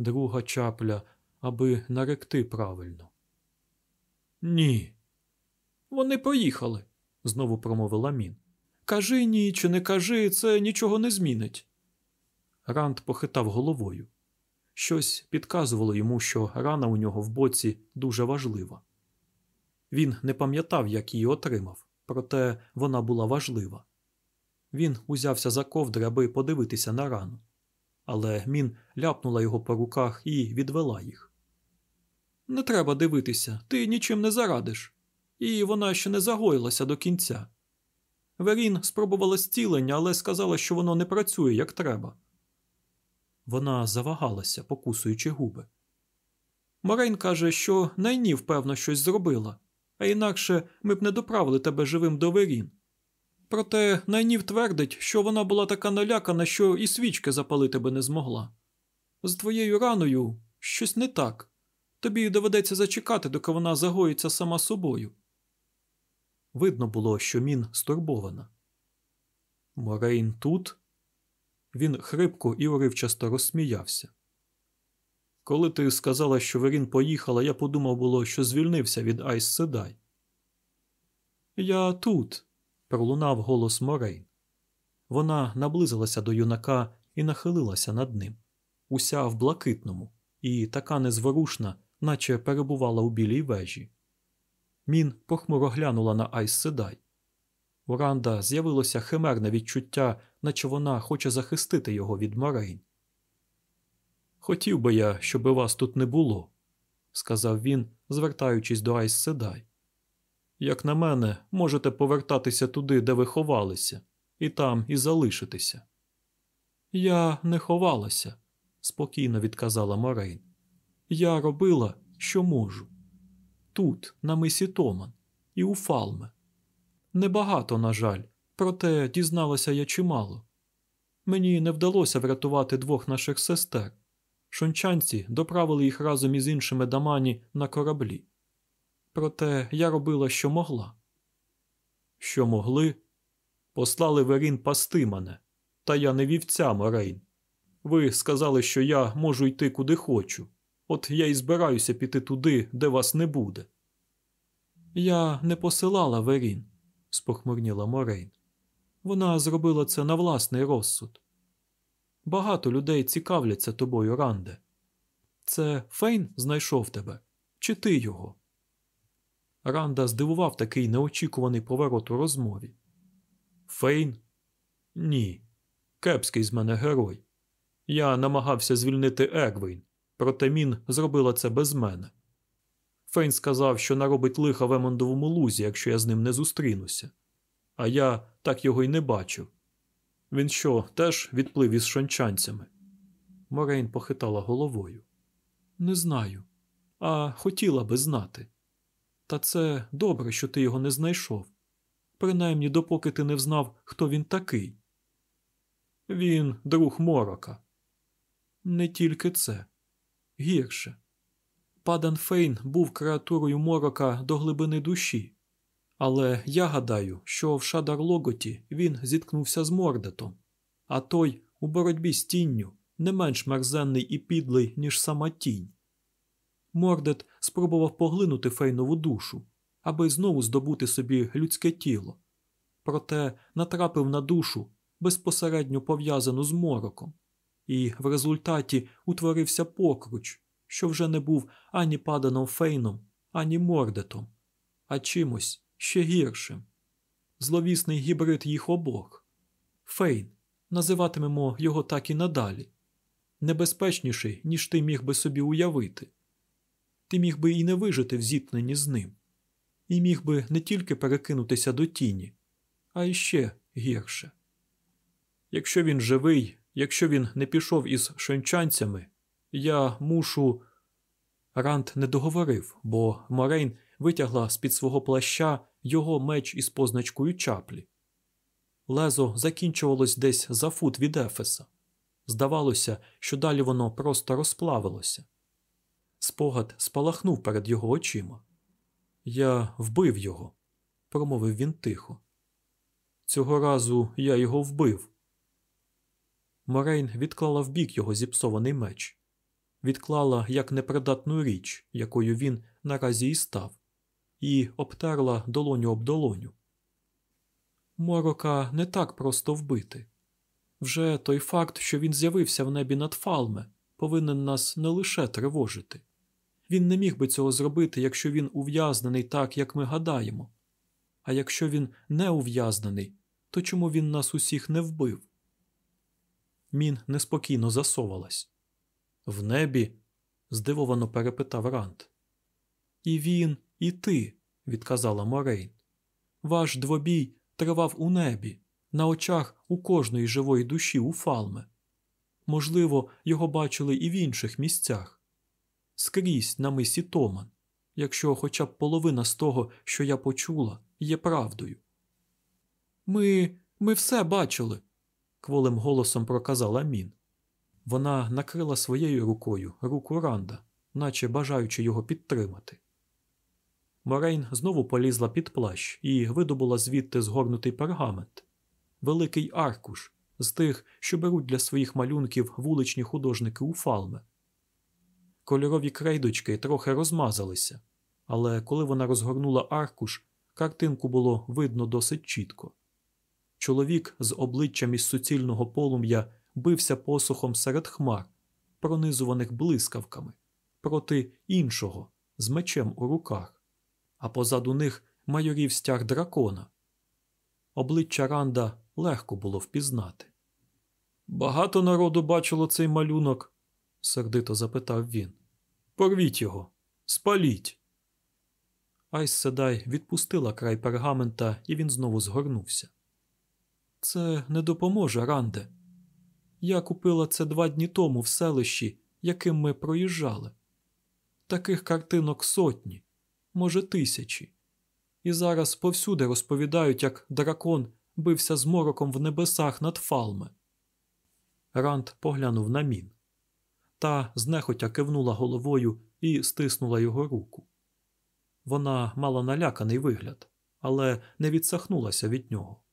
друга чапля, аби наректи правильно. Ні. Вони поїхали, знову промовила Мін. Кажи ні, чи не кажи, це нічого не змінить. Ранд похитав головою. Щось підказувало йому, що рана у нього в боці дуже важлива. Він не пам'ятав, як її отримав, проте вона була важлива. Він узявся за ковдри, аби подивитися на рану, але мін ляпнула його по руках і відвела їх. Не треба дивитися, ти нічим не зарадиш, і вона ще не загоїлася до кінця. Верін спробувала зцілення, але сказала, що воно не працює як треба. Вона завагалася, покусуючи губи. Морейн каже, що найнів, певно, щось зробила, а інакше ми б не доправили тебе живим до Верін. Проте найнів твердить, що вона була така налякана, що і свічки запалити би не змогла. З твоєю раною щось не так. Тобі доведеться зачекати, доки вона загоїться сама собою. Видно було, що мін стурбована. Морейн тут? Він хрипко і уривчасто розсміявся. Коли ти сказала, що Верін поїхала, я подумав було, що звільнився від Айс Седай. Я тут, пролунав голос Морейн. Вона наблизилася до юнака і нахилилася над ним, уся в блакитному, і така незворушна, наче перебувала у білій вежі. Мін похмуро глянула на Айс Седай. У Ранда з'явилося химерне відчуття, наче вона хоче захистити його від Морейн. Хотів би я, щоби вас тут не було, сказав він, звертаючись до Айс Седай. Як на мене, можете повертатися туди, де ви ховалися, і там і залишитися. Я не ховалася, спокійно відказала Морейн. Я робила, що можу. Тут, на мисі Томан, і у Фалме. Небагато, на жаль, проте дізналася я чимало. Мені не вдалося врятувати двох наших сестер. Шончанці доправили їх разом із іншими дамані на кораблі. Проте я робила, що могла. Що могли? Послали Верін пасти мене, та я не вівця, Морейн. Ви сказали, що я можу йти куди хочу. От я і збираюся піти туди, де вас не буде. Я не посилала Верін, спохмурніла Морейн. Вона зробила це на власний розсуд. Багато людей цікавляться тобою, Ранде. Це Фейн знайшов тебе, чи ти його? Ранда здивував такий неочікуваний поворот у розмові. Фейн? Ні. Кепський з мене герой. Я намагався звільнити Егвейн, проте Мін зробила це без мене. Фейн сказав, що наробить лиха в Емондовому лузі, якщо я з ним не зустрінуся. А я так його й не бачив. Він що, теж відплив із шончанцями? Морейн похитала головою. Не знаю, а хотіла би знати. Та це добре, що ти його не знайшов. Принаймні, допоки ти не взнав, хто він такий. Він друг морока. Не тільки це. Гірше. Падан Фейн був креатурою морока до глибини душі. Але я гадаю, що в Шадар-Логоті він зіткнувся з Мордетом, а той у боротьбі з тінню не менш мерзенний і підлий, ніж сама тінь. Мордет спробував поглинути Фейнову душу, аби знову здобути собі людське тіло, проте натрапив на душу, безпосередньо пов'язану з мороком, і в результаті утворився покруч, що вже не був ані паданом Фейном, ані Мордетом, а чимось ще гіршим. Зловісний гібрид їх обох. Фейн, називатимемо його так і надалі, небезпечніший, ніж ти міг би собі уявити. Ти міг би і не вижити в зіткненні з ним, і міг би не тільки перекинутися до тіні, а й ще гірше. Якщо він живий, якщо він не пішов із шончанцями, я мушу. Рант не договорив, бо Морейн витягла з під свого плаща його меч із позначкою чаплі. Лезо закінчувалось десь за фут від Ефеса. Здавалося, що далі воно просто розплавилося. Спогад спалахнув перед його очима. Я вбив його, промовив він тихо. Цього разу я його вбив. Морейн відклала вбік його зіпсований меч, відклала як непридатну річ, якою він наразі і став, і обтерла долоню об долоню. Морока не так просто вбити. Вже той факт, що він з'явився в небі над Фалме, повинен нас не лише тривожити. Він не міг би цього зробити, якщо він ув'язнений так, як ми гадаємо. А якщо він не ув'язнений, то чому він нас усіх не вбив? Мін неспокійно засовалась. В небі? здивовано перепитав Рант. І він, і ти, відказала Морейн. Ваш двобій тривав у небі, на очах у кожної живої душі у Фалме. Можливо, його бачили і в інших місцях. Скрізь на мисі Томан, якщо хоча б половина з того, що я почула, є правдою. Ми ми все бачили, кволим голосом проказала Мін. Вона накрила своєю рукою руку Ранда, наче бажаючи його підтримати. Морейн знову полізла під плащ і видобула звідти згорнутий пергамент, великий аркуш з тих, що беруть для своїх малюнків вуличні художники у фалме. Кольорові крейдочки трохи розмазалися, але коли вона розгорнула аркуш, картинку було видно досить чітко. Чоловік з обличчям із суцільного полум'я бився посухом серед хмар, пронизуваних блискавками, проти іншого з мечем у руках, а позаду них майорів стяг дракона. Обличчя Ранда легко було впізнати. Багато народу бачило цей малюнок? Сердито запитав він. Порвіть його, спаліть. Айс Седай відпустила край пергамента, і він знову згорнувся. Це не допоможе, Ранде. Я купила це два дні тому в селищі, яким ми проїжджали. Таких картинок сотні, може, тисячі. І зараз повсюди розповідають, як дракон бився з мороком в небесах над фалме. Ранд поглянув на мін. Та знехотя кивнула головою і стиснула його руку. Вона мала наляканий вигляд, але не відсахнулася від нього.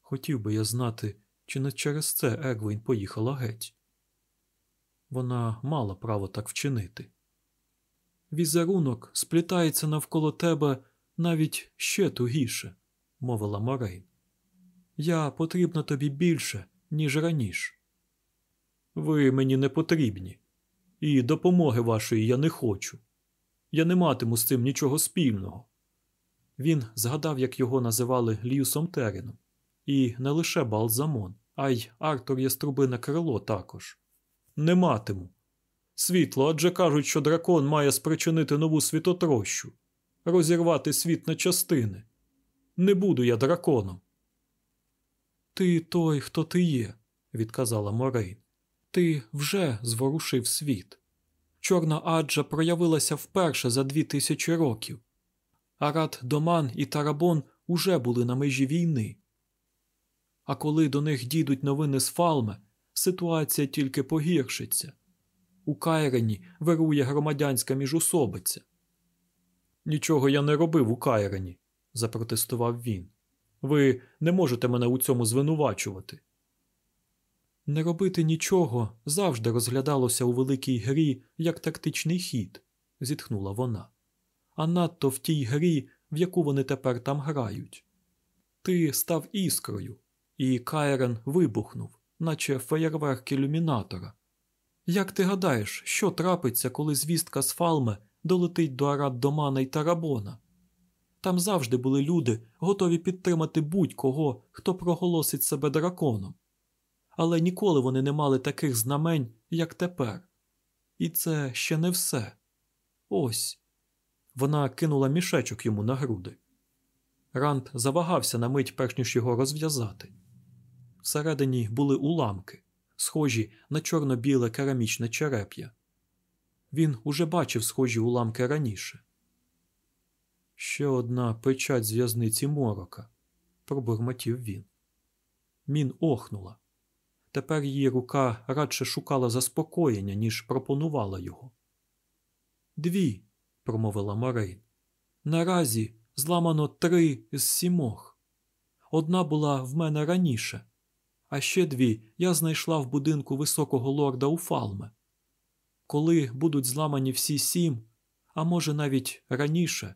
Хотів би я знати, чи не через це Егвін поїхала геть. Вона мала право так вчинити. Візерунок сплітається навколо тебе навіть ще тугіше, мовила Морейн. Я потрібна тобі більше, ніж раніше. Ви мені не потрібні, і допомоги вашої я не хочу. Я не матиму з цим нічого спільного. Він згадав, як його називали Льюсом Тереном, і не лише Балзамон, а й Артур Яструбине крило також. Не матиму. Світло, адже кажуть, що дракон має спричинити нову світотрощу, розірвати світ на частини. Не буду я драконом. Ти той, хто ти є, відказала Морейн. Ти вже зворушив світ. Чорна аджа проявилася вперше за дві тисячі років. Арат Доман і Тарабон уже були на межі війни. А коли до них дійдуть новини з Фалме, ситуація тільки погіршиться. У Кайрені вирує громадянська міжусобиця. Нічого я не робив у Кайрені, запротестував він. Ви не можете мене у цьому звинувачувати. Не робити нічого завжди розглядалося у великій грі як тактичний хід, зітхнула вона. А надто в тій грі, в яку вони тепер там грають. Ти став іскрою, і Кайрен вибухнув, наче феєрверк ілюмінатора. Як ти гадаєш, що трапиться, коли звістка з Фалме долетить до Арат Домана й Тарабона? Там завжди були люди, готові підтримати будь-кого, хто проголосить себе драконом. Але ніколи вони не мали таких знамень, як тепер. І це ще не все. Ось. Вона кинула мішечок йому на груди. Ранд завагався на мить, перш ніж його розв'язати. Всередині були уламки, схожі на чорно-біле керамічне череп'я. Він уже бачив схожі уламки раніше. Ще одна печать з в'язниці морока, пробурмотів він. Мін охнула. Тепер її рука радше шукала заспокоєння, ніж пропонувала його. Дві, промовила Морейн. Наразі зламано три з сімох. Одна була в мене раніше, а ще дві я знайшла в будинку високого лорда Уфалме. Коли будуть зламані всі сім, а може навіть раніше,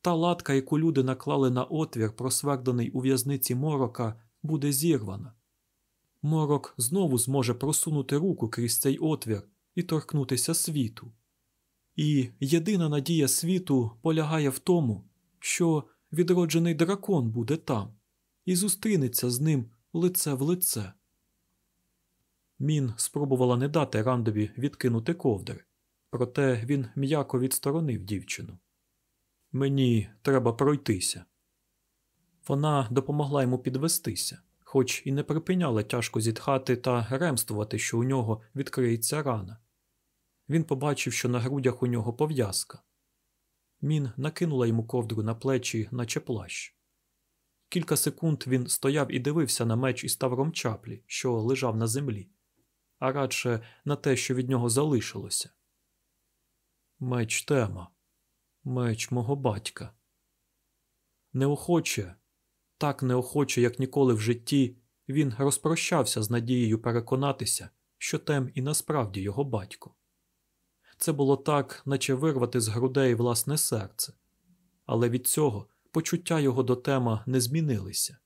та латка, яку люди наклали на отвір, просверданий у в'язниці морока, буде зірвана. Морок знову зможе просунути руку крізь цей отвір і торкнутися світу. І єдина надія світу полягає в тому, що відроджений дракон буде там і зустрінеться з ним лице в лице. Мін спробувала не дати Рандові відкинути ковдри, проте він м'яко відсторонив дівчину. Мені треба пройтися. Вона допомогла йому підвестися, хоч і не припиняла тяжко зітхати та ремствувати, що у нього відкриється рана. Він побачив, що на грудях у нього пов'язка. Мін накинула йому ковдру на плечі, наче плащ. Кілька секунд він стояв і дивився на меч із тавром чаплі, що лежав на землі, а радше на те, що від нього залишилося. Меч тема, меч мого батька. Неохоче, так неохоче, як ніколи в житті, він розпрощався з надією переконатися, що тем і насправді його батько. Це було так, наче вирвати з грудей власне серце, але від цього почуття його до тема не змінилися,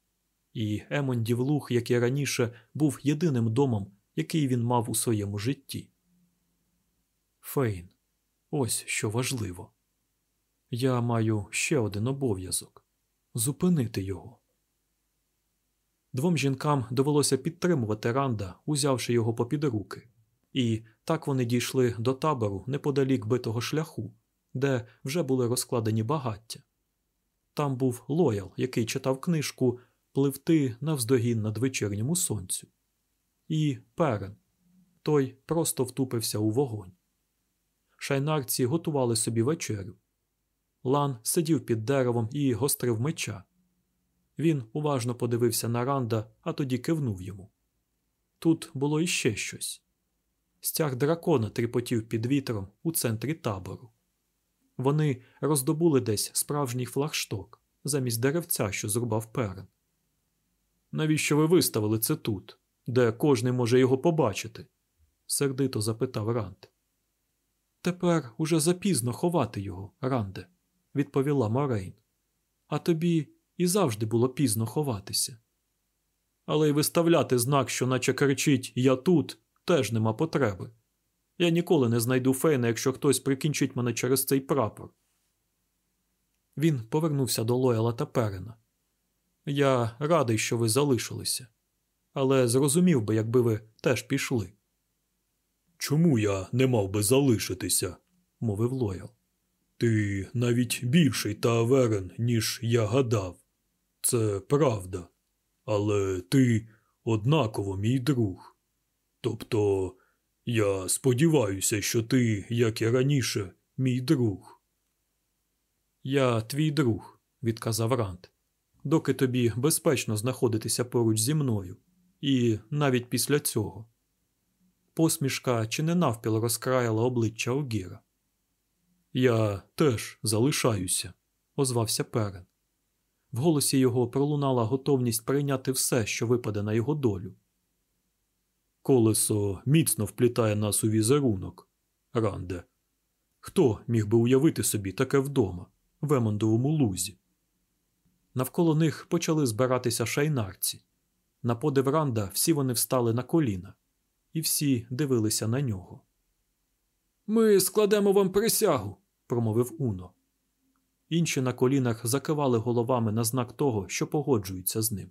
і Емондів Луг, як і раніше, був єдиним домом, який він мав у своєму житті. Фейн, ось що важливо. Я маю ще один обов'язок зупинити його. Двом жінкам довелося підтримувати Ранда, узявши його попід руки, і так вони дійшли до табору неподалік битого шляху, де вже були розкладені багаття. Там був лоял, який читав книжку Пливти навздогін над вечірньому сонцю. І перен. Той просто втупився у вогонь. Шайнарці готували собі вечерю. Лан сидів під деревом і гострив меча. Він уважно подивився на Ранда, а тоді кивнув йому. тут було іще щось. Стяг дракона тріпотів під вітром у центрі табору. Вони роздобули десь справжній флагшток замість деревця, що зрубав перен. Навіщо ви виставили це тут, де кожний може його побачити? сердито запитав Ранд. Тепер уже запізно ховати його, Ранде, відповіла Морейн. А тобі і завжди було пізно ховатися. Але й виставляти знак, що наче кричить Я тут, теж нема потреби. Я ніколи не знайду Фейна, якщо хтось прикінчить мене через цей прапор. Він повернувся до Лояла та Перена. Я радий, що ви залишилися, але зрозумів би, якби ви теж пішли, Чому я не мав би залишитися? мовив Лоял. Ти навіть більший таверен, ніж я гадав. Це правда. Але ти однаково мій друг. Тобто, я сподіваюся, що ти, як і раніше, мій друг. Я твій друг, відказав Ранд, доки тобі безпечно знаходитися поруч зі мною, і навіть після цього. Посмішка чи не навпіл розкраяла обличчя Огіра. Я теж залишаюся, озвався Перен. В голосі його пролунала готовність прийняти все, що випаде на його долю. Колесо міцно вплітає нас у візерунок, Ранде. Хто міг би уявити собі таке вдома, в Емондовому лузі? Навколо них почали збиратися шайнарці. На подив Ранда всі вони встали на коліна, і всі дивилися на нього. Ми складемо вам присягу, промовив Уно. Інші на колінах закивали головами на знак того, що погоджуються з ним.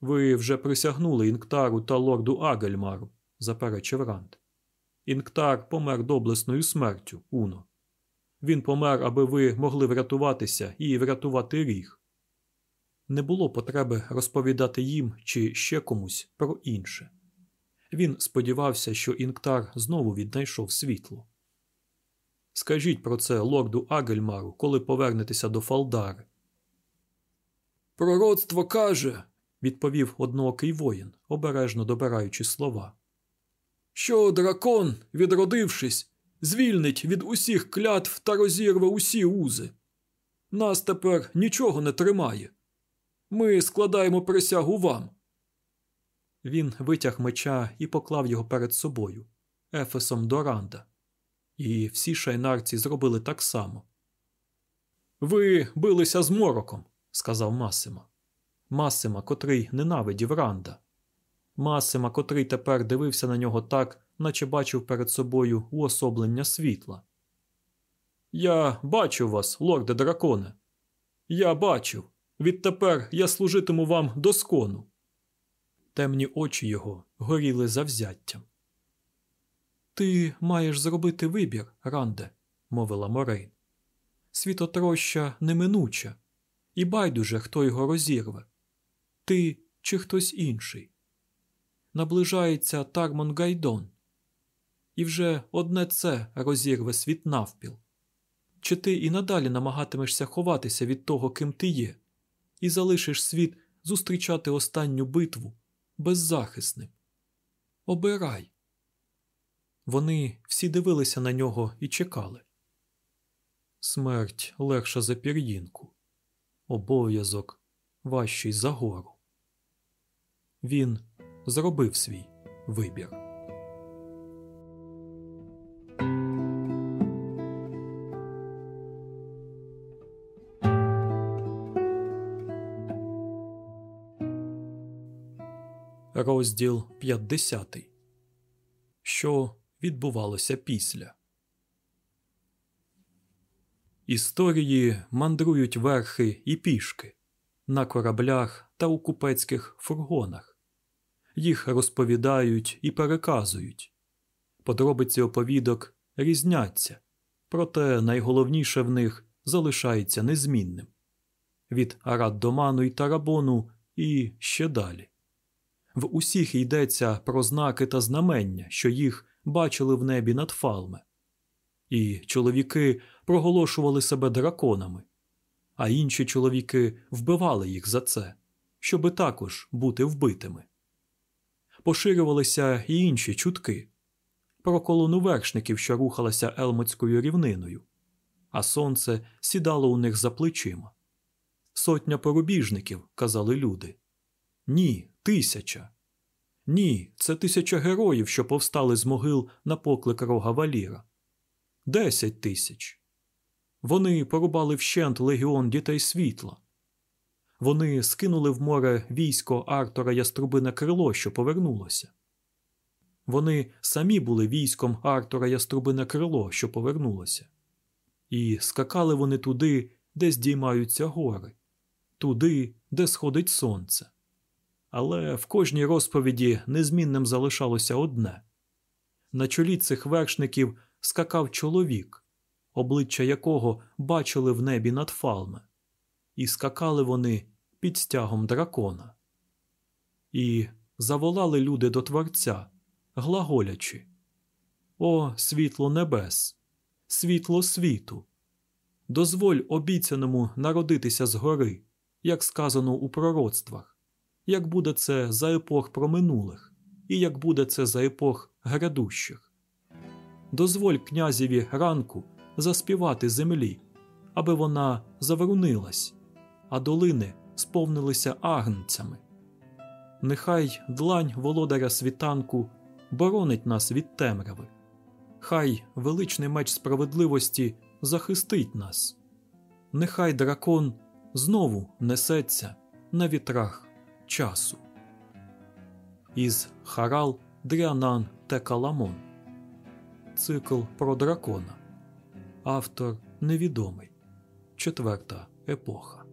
Ви вже присягнули Інктару та лорду Агельмару, заперечив Ранд. Інктар помер доблесною смертю, Уно. Він помер, аби ви могли врятуватися і врятувати ріг. Не було потреби розповідати їм чи ще комусь про інше. Він сподівався, що Інктар знову віднайшов світло. Скажіть про це лорду Агельмару, коли повернетеся до Фалдари. Пророцтво каже, відповів одноокий воїн, обережно добираючи слова. Що дракон, відродившись, звільнить від усіх клятв та розірве усі узи. Нас тепер нічого не тримає. Ми складаємо присягу вам. Він витяг меча і поклав його перед собою, ефесом до Ранда. І всі шайнарці зробили так само. Ви билися з мороком, сказав Масима. Масима, котрий ненавидів Ранда. Масима, котрий тепер дивився на нього так, наче бачив перед собою уособлення світла. Я бачив вас, лорде драконе. Я бачив. Відтепер я служитиму вам до скону. Темні очі його горіли завзяттям. Ти маєш зробити вибір, Ранде, мовила Морейн. Світотроща неминуча, і байдуже, хто його розірве. Ти чи хтось інший. Наближається Тармон Гайдон. І вже одне це розірве світ навпіл. Чи ти і надалі намагатимешся ховатися від того, ким ти є, і залишиш світ зустрічати останню битву беззахисним? Обирай. Вони всі дивилися на нього і чекали. Смерть легша за пір'їнку, обов'язок важчий за гору. Він зробив свій вибір. Розділ 50. Що відбувалося після. Історії мандрують верхи і пішки на кораблях та у купецьких фургонах. Їх розповідають і переказують. Подробиці оповідок різняться, проте найголовніше в них залишається незмінним від Арат-Доману і Тарабону і ще далі. В усіх йдеться про знаки та знамення, що їх бачили в небі над фалме. І чоловіки проголошували себе драконами, а інші чоловіки вбивали їх за це, щоби також бути вбитими. поширювалися і інші чутки про колону вершників, що рухалася Елмотською рівниною, а сонце сідало у них за плечима. Сотня порубіжників, казали люди. Ні, тисяча. Ні, це тисяча героїв, що повстали з могил на поклик рога Валіра. Десять тисяч. Вони порубали вщент легіон дітей світла. Вони скинули в море військо Артора Яструбине крило, що повернулося. Вони самі були військом Артура Яструбине крило, що повернулося. І скакали вони туди, де здіймаються гори, туди, де сходить сонце. Але в кожній розповіді незмінним залишалося одне на чолі цих вершників скакав чоловік, обличчя якого бачили в небі над фалми, і скакали вони під стягом дракона. І заволали люди до Творця, глаголячи О, світло небес, світло світу! Дозволь обіцяному народитися згори, як сказано у пророцтвах, як буде це за епох проминулих, і як буде це за епох грядущих. Дозволь князеві ранку заспівати землі, аби вона завернилась, а долини сповнилися агнцями. Нехай длань володаря світанку боронить нас від темряви, хай величний меч справедливості захистить нас, нехай дракон знову несеться на вітрах часу. Із Харал Дрянан Текаламон Цикл про дракона. Автор невідомий. Четверта епоха.